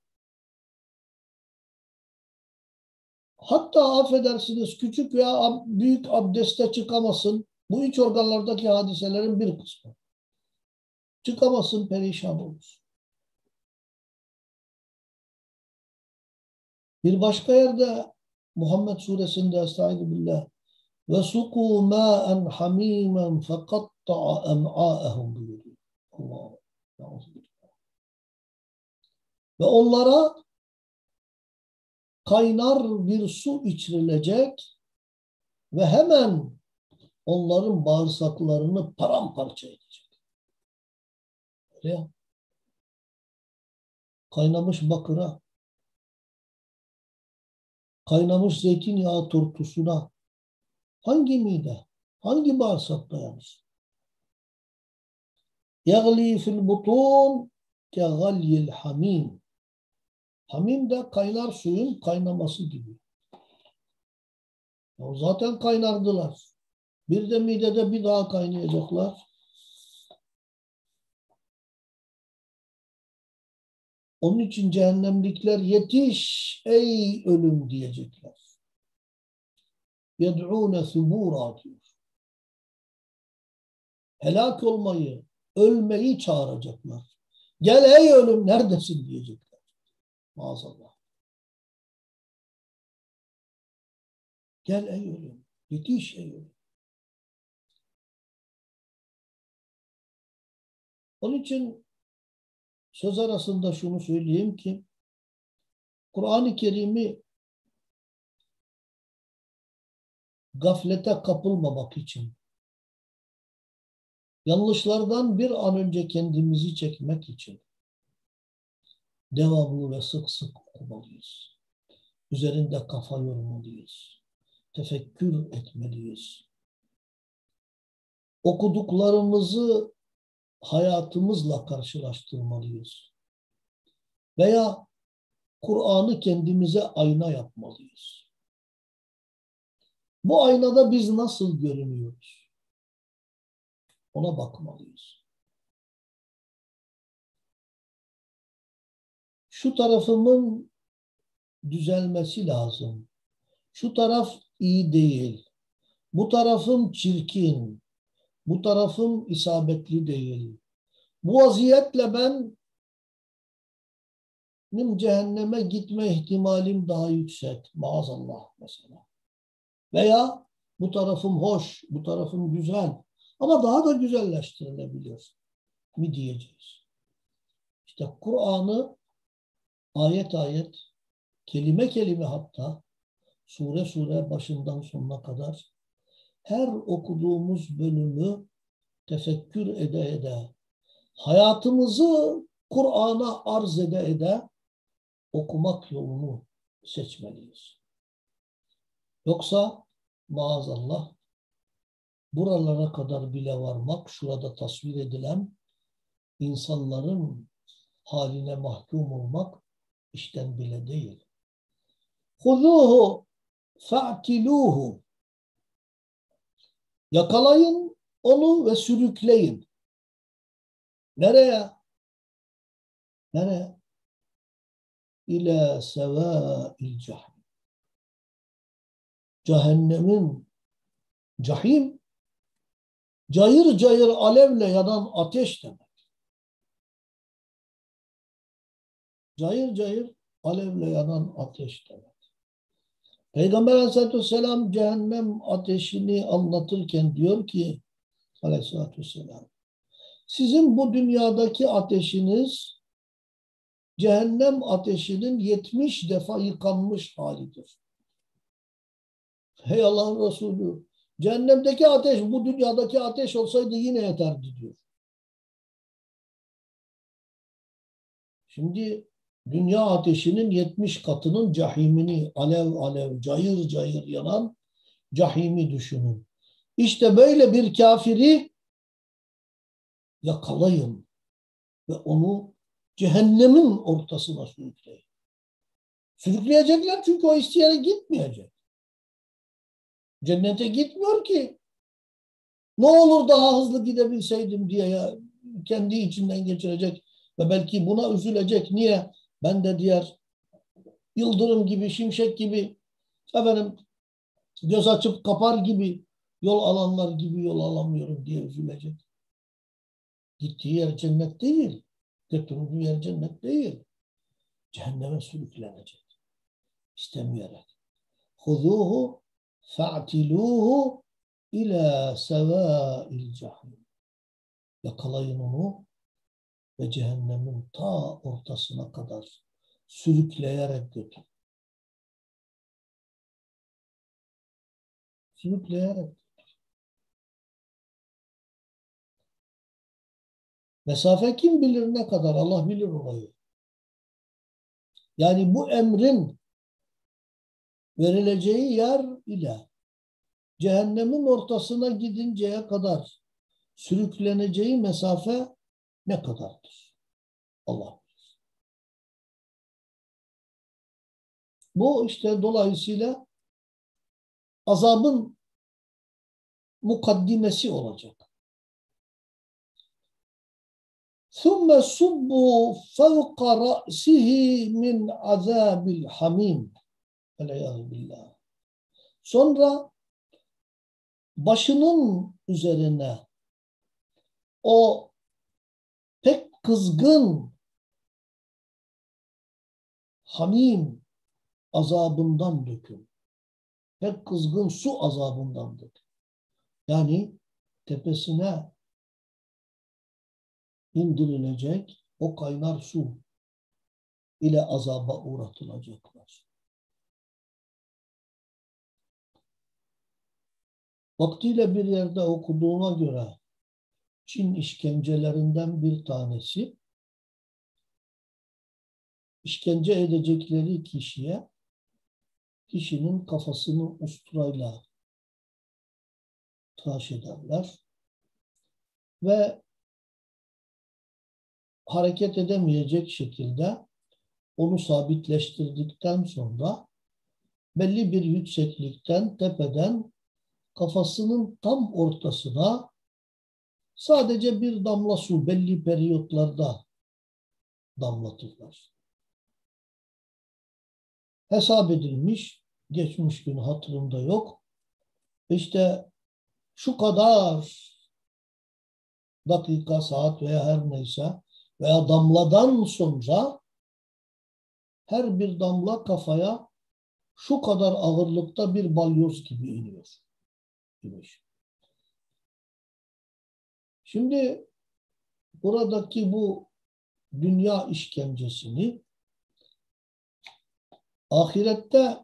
Hatta affedersiniz küçük veya büyük abdeste çıkamasın. Bu iç organlardaki hadiselerin bir kısmı. Çıkamasın perişan olur. Bir başka yerde Muhammed suresinde Estaizu ve suku ma'en hamimen fekatta'a em'a'ehum buyuruyor. Allah Ve onlara kaynar bir su içirilecek ve hemen onların bağırsaklarını paramparça edecek. Öyle ya. Kaynamış bakıra, kaynamış zeytinyağı turtusuna hangi mide, hangi bağırsak dayanır? يَغْلِي فِي الْبُطُونِ كَغَلْيِ الْحَمِيمِ Hamim de kaynar suyun kaynaması gibi. O zaten kaynardılar. Bir de midede bir daha kaynayacaklar. Onun için cehennemlikler yetiş ey ölüm diyecekler. Yed'ûne subûrâ diyor. Helak olmayı, ölmeyi çağıracaklar. Gel ey ölüm neredesin diyecekler. Maazallah. Gel ey ölüm. Yetiş ey ölüm. Onun için söz arasında şunu söyleyeyim ki Kur'an-ı Kerim'i gaflete kapılmamak için yanlışlardan bir an önce kendimizi çekmek için devamlı ve sık sık okumalıyız. Üzerinde kafa yormalıyız. Tefekkür etmeliyiz. Okuduklarımızı hayatımızla karşılaştırmalıyız. Veya Kur'an'ı kendimize ayna yapmalıyız. Bu aynada biz nasıl görünüyoruz? Ona bakmalıyız. Şu tarafımın düzelmesi lazım. Şu taraf iyi değil. Bu tarafım çirkin. Bu tarafım isabetli değil. Bu vaziyetle ben benim cehenneme gitme ihtimalim daha yüksek. Maazallah mesela. Veya bu tarafım hoş, bu tarafım güzel. Ama daha da güzelleştirilebilir mi diyeceğiz. İşte Kur'an'ı ayet ayet kelime kelime hatta sure sure başından sonuna kadar her okuduğumuz bölümü tefekkür ede ede hayatımızı Kur'an'a arz ede ede okumak yolunu seçmeliyiz. Yoksa maazallah buralara kadar bile varmak, şurada tasvir edilen insanların haline mahkum olmak işten bile değil. Huzuhu fa'tiluhu Yakalayın onu ve sürükleyin. Nereye? Nereye? İlâ sevâil cahim. Cehennemin cahim cayır cayır alevle yanan ateş demek. Cayır cayır alevle yanan ateş demek. Peygamber aleyhissalatü vesselam cehennem ateşini anlatırken diyor ki aleyhissalatü vesselam sizin bu dünyadaki ateşiniz cehennem ateşinin 70 defa yıkanmış halidir. Hey Allah'ın Resulü cehennemdeki ateş bu dünyadaki ateş olsaydı yine yeterdi diyor. Şimdi dünya ateşinin 70 katının cahimini alev alev cayır cayır yanan cahimi düşünün. İşte böyle bir kafiri yakalayın ve onu cehennemin ortasına sürükleyin. Sürükleyecekler çünkü o isteyene gitmeyecek. Cennete gitmiyor ki. Ne olur daha hızlı gidebilseydim diye ya, kendi içinden geçirecek ve belki buna üzülecek. Niye? Ben de diğer yıldırım gibi, şimşek gibi efendim göz açıp kapar gibi yol alanlar gibi yol alamıyorum diye üzülecek. Gittiği yer cennet değil. Götürdüğü yer cennet değil. Cehenneme sürüklenecek. İstemeyerek. Huzuhu fa'tiluhu ila sevâil cahim. Yakalayın onu ve cehennemin ta ortasına kadar sürükleyerek götür. Sürükleyerek Mesafe kim bilir ne kadar Allah bilir orayı. Yani bu emrin verileceği yer ile cehennemin ortasına gidinceye kadar sürükleneceği mesafe ne kadardır? Allah bilir. Bu işte dolayısıyla azabın mukaddimesi olacak. ثُمَّ صُبُّوا فَوْقَ رَأْسِهِ مِنْ عَذَابِ الْحَمِيمِ billah. Sonra başının üzerine o pek kızgın hamim azabından dökün. Pek kızgın su azabından dökün. Yani tepesine indirilecek o kaynar su ile azaba uğratılacaklar. Vaktiyle bir yerde okuduğuma göre Çin işkencelerinden bir tanesi. İşkence edecekleri kişiye kişinin kafasını usturayla tıraş ederler ve hareket edemeyecek şekilde onu sabitleştirdikten sonra belli bir yükseklikten, tepeden kafasının tam ortasına sadece bir damla su belli periyotlarda damlatırlar. Hesap edilmiş, geçmiş gün hatırımda yok. İşte şu kadar dakika, saat veya her neyse veya damladan sonra her bir damla kafaya şu kadar ağırlıkta bir balyoz gibi iniyor. Demiş. Şimdi buradaki bu dünya işkencesini ahirette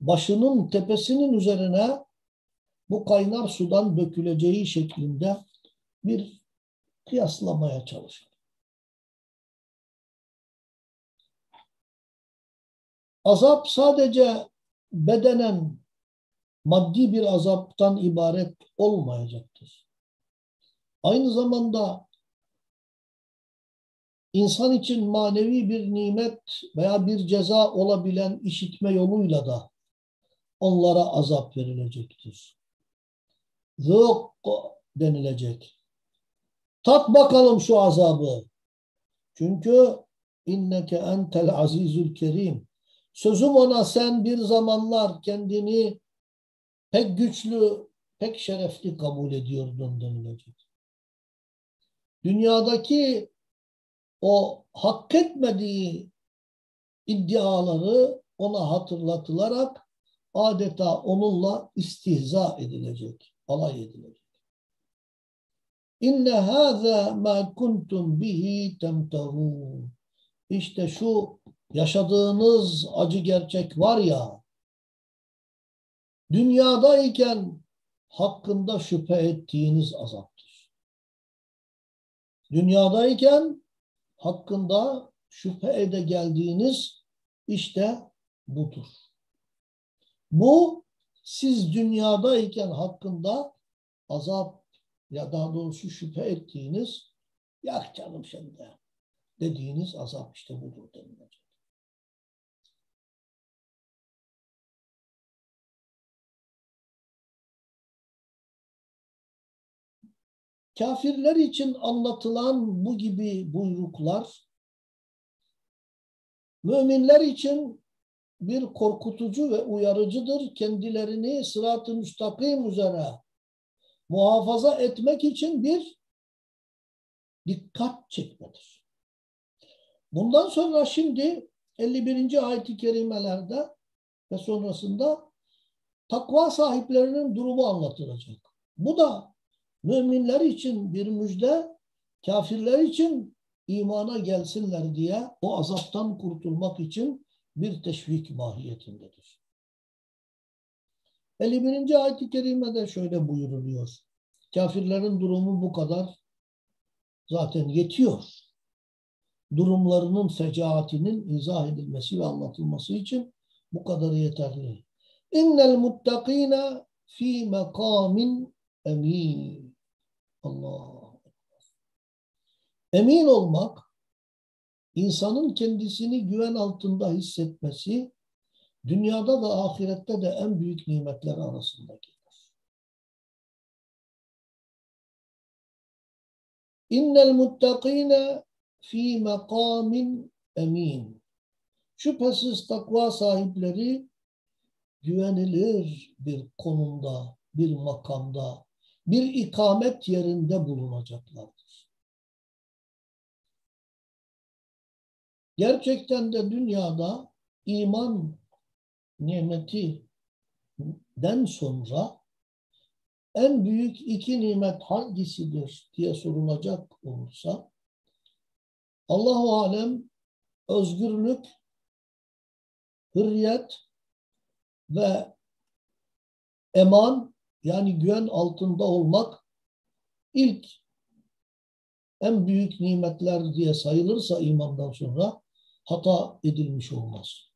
başının tepesinin üzerine bu kaynar sudan döküleceği şeklinde bir kıyaslamaya çalışır. Azap sadece bedenen maddi bir azaptan ibaret olmayacaktır. Aynı zamanda insan için manevi bir nimet veya bir ceza olabilen işitme yoluyla da onlara azap verilecektir. Zık denilecek. Tat bakalım şu azabı. Çünkü inneke entel azizül kerim. Sözüm ona sen bir zamanlar kendini pek güçlü, pek şerefli kabul ediyordun denilecek. Dünyadaki o hak etmediği iddiaları ona hatırlatılarak adeta onunla istihza edilecek, alay edilecek. İnne hâzâ mâ kuntum bihi temtehûn. İşte şu yaşadığınız acı gerçek var ya, dünyadayken hakkında şüphe ettiğiniz azaptır. Dünyadayken hakkında şüphe ede geldiğiniz işte budur. Bu siz dünyadayken hakkında azap ya daha doğrusu şüphe ettiğiniz yak canım de dediğiniz azap işte budur denilecek. Kafirler için anlatılan bu gibi buyruklar müminler için bir korkutucu ve uyarıcıdır. Kendilerini sırat-ı müstakim üzere muhafaza etmek için bir dikkat çekmedir. Bundan sonra şimdi 51. ayet-i kerimelerde ve sonrasında takva sahiplerinin durumu anlatılacak. Bu da müminler için bir müjde, kafirler için imana gelsinler diye o azaptan kurtulmak için bir teşvik mahiyetindedir. 51. ayet-i kerimede şöyle buyuruluyor. Kafirlerin durumu bu kadar zaten yetiyor. Durumlarının fecaatinin izah edilmesi ve anlatılması için bu kadar yeterli. İnnel muttakine fi mekamin emin. Allah. Emin olmak, insanın kendisini güven altında hissetmesi, dünyada da ahirette de en büyük nimetler arasında gelir. İnnel muttakine fi mekamin emin. Şüphesiz takva sahipleri güvenilir bir konumda, bir makamda, bir ikamet yerinde bulunacaklardır. Gerçekten de dünyada iman nimetinden sonra en büyük iki nimet hangisidir diye sorulacak olursa Allahu alem özgürlük, hürriyet ve eman yani güven altında olmak ilk en büyük nimetler diye sayılırsa imandan sonra hata edilmiş olmaz.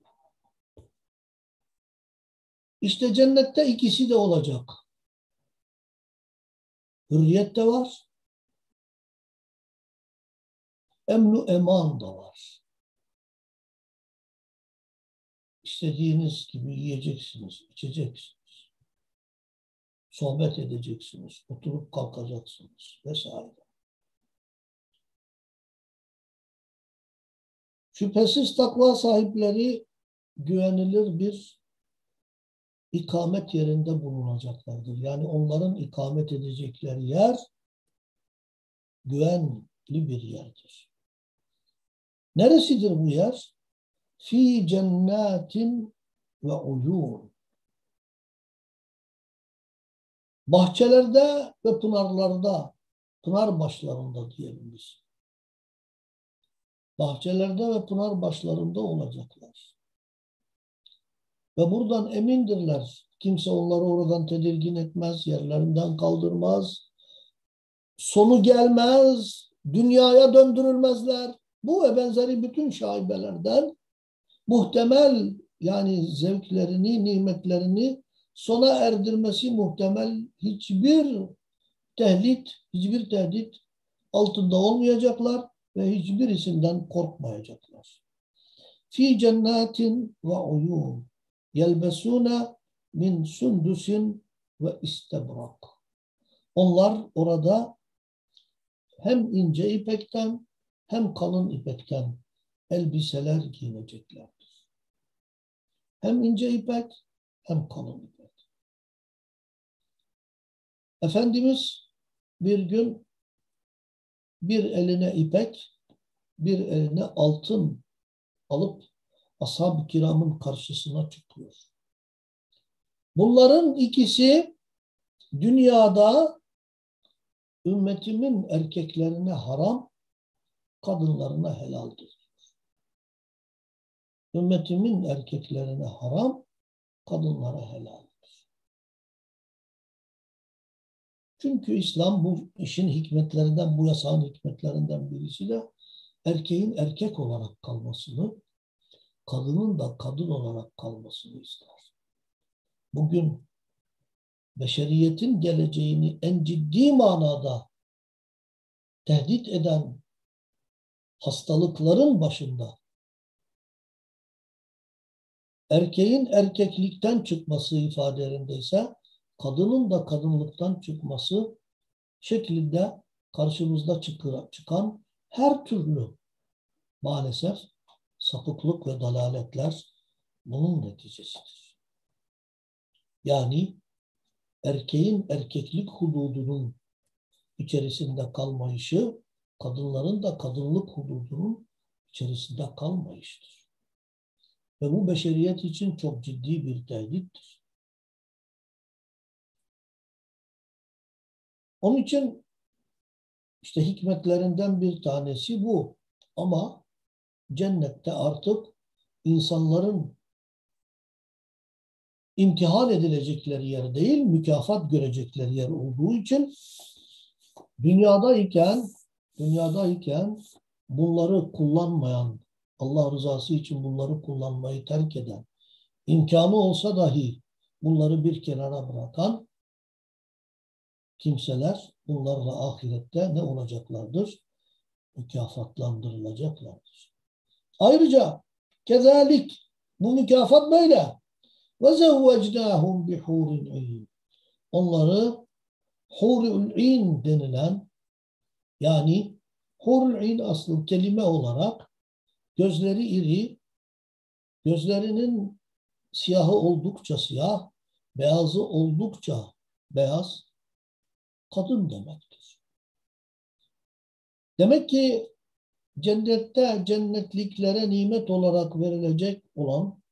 İşte cennette ikisi de olacak. Hürriyet de var. Emnu eman da var. İstediğiniz gibi yiyeceksiniz, içeceksiniz. Sohbet edeceksiniz, oturup kalkacaksınız vesaire. Şüphesiz takva sahipleri güvenilir bir ikamet yerinde bulunacaklardır. Yani onların ikamet edecekleri yer güvenli bir yerdir. Neresidir bu yer? Fi cennetin ve uyun. Bahçelerde ve pınarlarda, pınar başlarında diyelim biz. bahçelerde ve pınar başlarında olacaklar. Ve buradan emindirler. Kimse onları oradan tedirgin etmez, yerlerinden kaldırmaz. Sonu gelmez, dünyaya döndürülmezler. Bu ve benzeri bütün şaibelerden muhtemel yani zevklerini, nimetlerini sona erdirmesi muhtemel hiçbir tehdit, hiçbir tehdit altında olmayacaklar ve hiçbirisinden korkmayacaklar. Fi cennetin ve uyun yelbesune min sundusin ve istebrak. Onlar orada hem ince ipekten hem kalın ipekten elbiseler giyineceklerdir. Hem ince ipek hem kalın ipek. Efendimiz bir gün bir eline ipek, bir eline altın alıp ashab-ı kiramın karşısına çıkıyor. Bunların ikisi dünyada ümmetimin erkeklerine haram, kadınlarına helaldir. Ümmetimin erkeklerine haram, kadınlara helaldir. Çünkü İslam bu işin hikmetlerinden, bu yasağın hikmetlerinden birisi de erkeğin erkek olarak kalmasını, kadının da kadın olarak kalmasını ister. Bugün beşeriyetin geleceğini en ciddi manada tehdit eden hastalıkların başında erkeğin erkeklikten çıkması ifadelerindeyse kadının da kadınlıktan çıkması şeklinde karşımızda çıkan her türlü maalesef sapıklık ve dalaletler bunun neticesidir. Yani erkeğin erkeklik hududunun içerisinde kalmayışı, kadınların da kadınlık hududunun içerisinde kalmayıştır. Ve bu beşeriyet için çok ciddi bir tehdittir. Onun için işte hikmetlerinden bir tanesi bu. Ama cennette artık insanların imtihan edilecekleri yer değil, mükafat görecekleri yer olduğu için dünyadayken dünyadayken bunları kullanmayan, Allah rızası için bunları kullanmayı terk eden, imkanı olsa dahi bunları bir kenara bırakan kimseler bunlarla ahirette ne olacaklardır? Mükafatlandırılacaklardır. Ayrıca kezalik bu mükafat böyle. Ve zevvecnâhum bihûrin in. Onları hurul in denilen yani hurul in aslı kelime olarak gözleri iri, gözlerinin siyahı oldukça siyah, beyazı oldukça beyaz kadın demektir. Demek ki cennette cennetliklere nimet olarak verilecek olan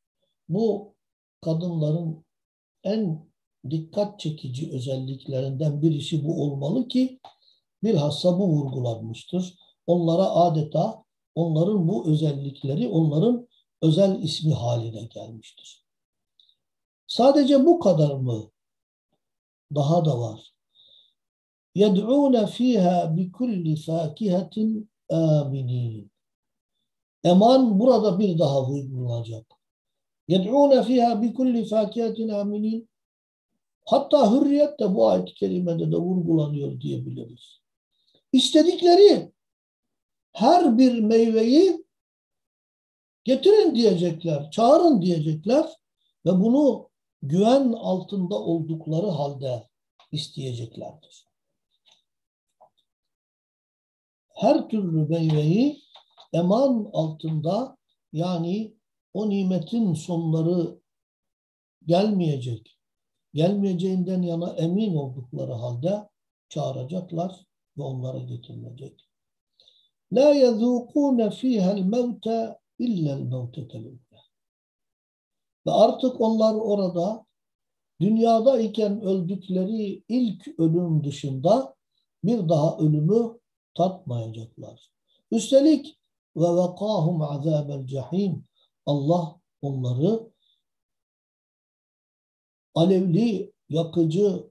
bu kadınların en dikkat çekici özelliklerinden birisi bu olmalı ki bilhassa bu vurgulanmıştır. Onlara adeta onların bu özellikleri onların özel ismi haline gelmiştir. Sadece bu kadar mı? Daha da var yed'ûne fîhâ bikulli fâkihetin âminîn. Eman burada bir daha vurulacak. Yed'ûne fîhâ bikulli fâkihetin âminîn. Hatta hürriyet de bu ayet-i kerimede de vurgulanıyor diyebiliriz. İstedikleri her bir meyveyi getirin diyecekler, çağırın diyecekler ve bunu güven altında oldukları halde isteyeceklerdir her türlü meyveyi eman altında yani o nimetin sonları gelmeyecek, gelmeyeceğinden yana emin oldukları halde çağıracaklar ve onlara getirilecek. La yezûkûne fîhel mevte illel mevtetel Ve artık onlar orada dünyada iken öldükleri ilk ölüm dışında bir daha ölümü tatmayacaklar. Üstelik ve vekahum azabel cehim. Allah onları alevli, yakıcı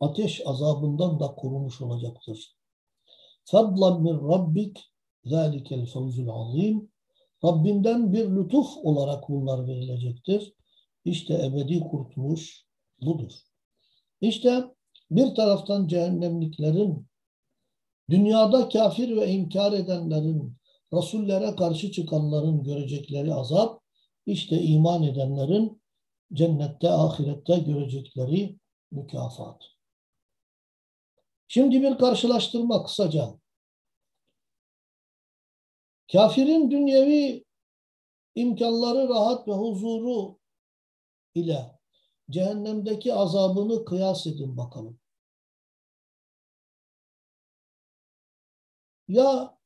ateş azabından da korumuş olacaktır. Fadlan min rabbik zâlikel fevzul azim. Rabbinden bir lütuf olarak bunlar verilecektir. İşte ebedi kurtuluş budur. İşte bir taraftan cehennemliklerin, dünyada kafir ve inkar edenlerin, Resullere karşı çıkanların görecekleri azap, işte iman edenlerin cennette, ahirette görecekleri mükafat. Şimdi bir karşılaştırma kısaca. Kafirin dünyevi imkanları, rahat ve huzuru ile cehennemdeki azabını kıyas edin bakalım. Ya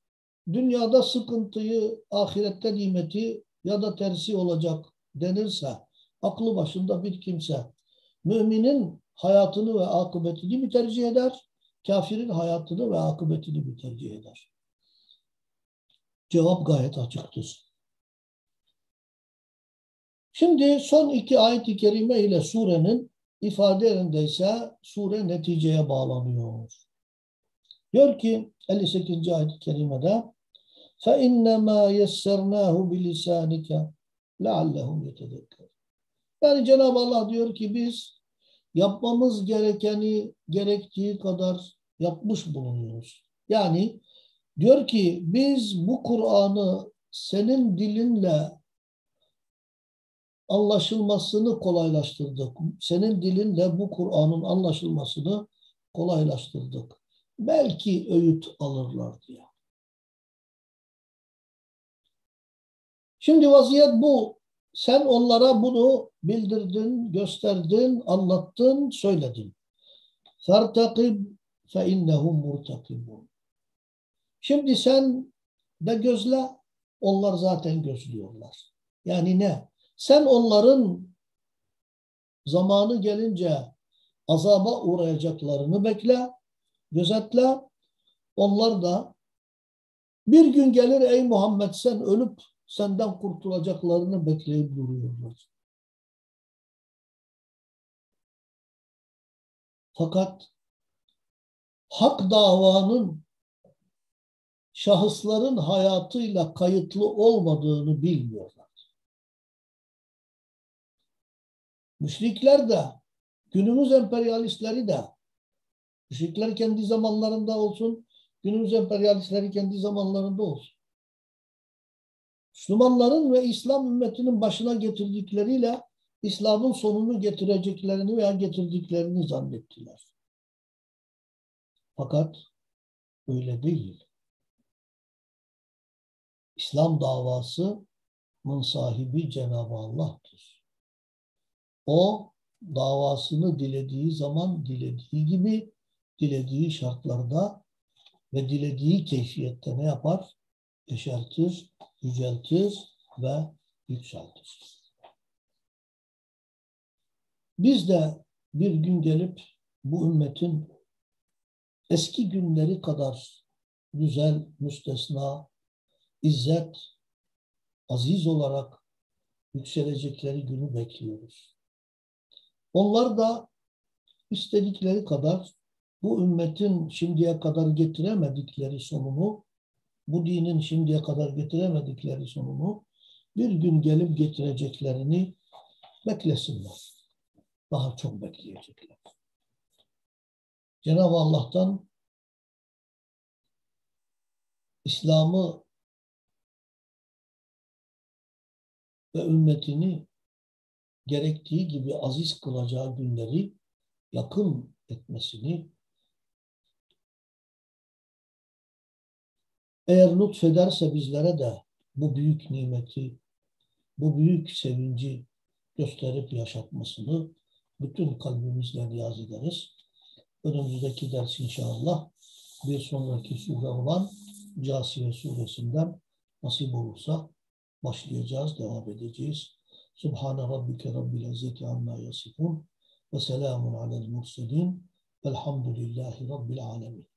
dünyada sıkıntıyı, ahirette nimeti ya da tersi olacak denirse, aklı başında bir kimse müminin hayatını ve akıbetini mi tercih eder? Kafirin hayatını ve akıbetini mi tercih eder? Cevap gayet açıktır. Şimdi son iki ayet-i kerime ile surenin ifadelerinde ise sure neticeye bağlanıyor. Diyor ki 58. ayet-i kerimede فَاِنَّمَا يَسَّرْنَاهُ بِلِسَانِكَ لَعَلَّهُمْ يَتَذَكَّرُونَ Yani Cenab-ı Allah diyor ki biz yapmamız gerekeni gerektiği kadar yapmış bulunuyoruz. Yani diyor ki biz bu Kur'an'ı senin dilinle anlaşılmasını kolaylaştırdık. Senin dilinle bu Kur'an'ın anlaşılmasını kolaylaştırdık. Belki öğüt alırlar diye. Şimdi vaziyet bu. Sen onlara bunu bildirdin, gösterdin, anlattın, söyledin. فَارْتَقِبْ فَاِنَّهُمْ مُرْتَقِبُونَ Şimdi sen de gözle, onlar zaten gözlüyorlar. Yani ne? Sen onların zamanı gelince azaba uğrayacaklarını bekle, gözetle. Onlar da bir gün gelir ey Muhammed sen ölüp senden kurtulacaklarını bekleyip duruyorlar. Fakat hak davanın şahısların hayatıyla kayıtlı olmadığını bilmiyorlar. Müşrikler de, günümüz emperyalistleri de, müşrikler kendi zamanlarında olsun, günümüz emperyalistleri kendi zamanlarında olsun. Müslümanların ve İslam ümmetinin başına getirdikleriyle İslam'ın sonunu getireceklerini veya getirdiklerini zannettiler. Fakat öyle değil. İslam davasının sahibi Cenab-ı Allah'tır. O davasını dilediği zaman dilediği gibi, dilediği şartlarda ve dilediği keyfiyette ne yapar? Yeşertir, yüceltir ve yükseltir. Biz de bir gün gelip bu ümmetin eski günleri kadar güzel, müstesna, izzet, aziz olarak yükselecekleri günü bekliyoruz. Onlar da istedikleri kadar bu ümmetin şimdiye kadar getiremedikleri sonunu, bu dinin şimdiye kadar getiremedikleri sonunu bir gün gelip getireceklerini beklesinler. Daha çok bekleyecekler. Cenab-ı Allah'tan İslam'ı ve ümmetini gerektiği gibi aziz kılacağı günleri yakın etmesini eğer lütfederse bizlere de bu büyük nimeti, bu büyük sevinci gösterip yaşatmasını bütün kalbimizle niyaz ederiz. Önümüzdeki ders inşallah bir sonraki sure olan Casiye suresinden nasip olursa başlayacağız, devam edeceğiz. Subhane rabbike rabbil izzeti amma yasifun ve selamun alel murselin velhamdülillahi rabbil alemin.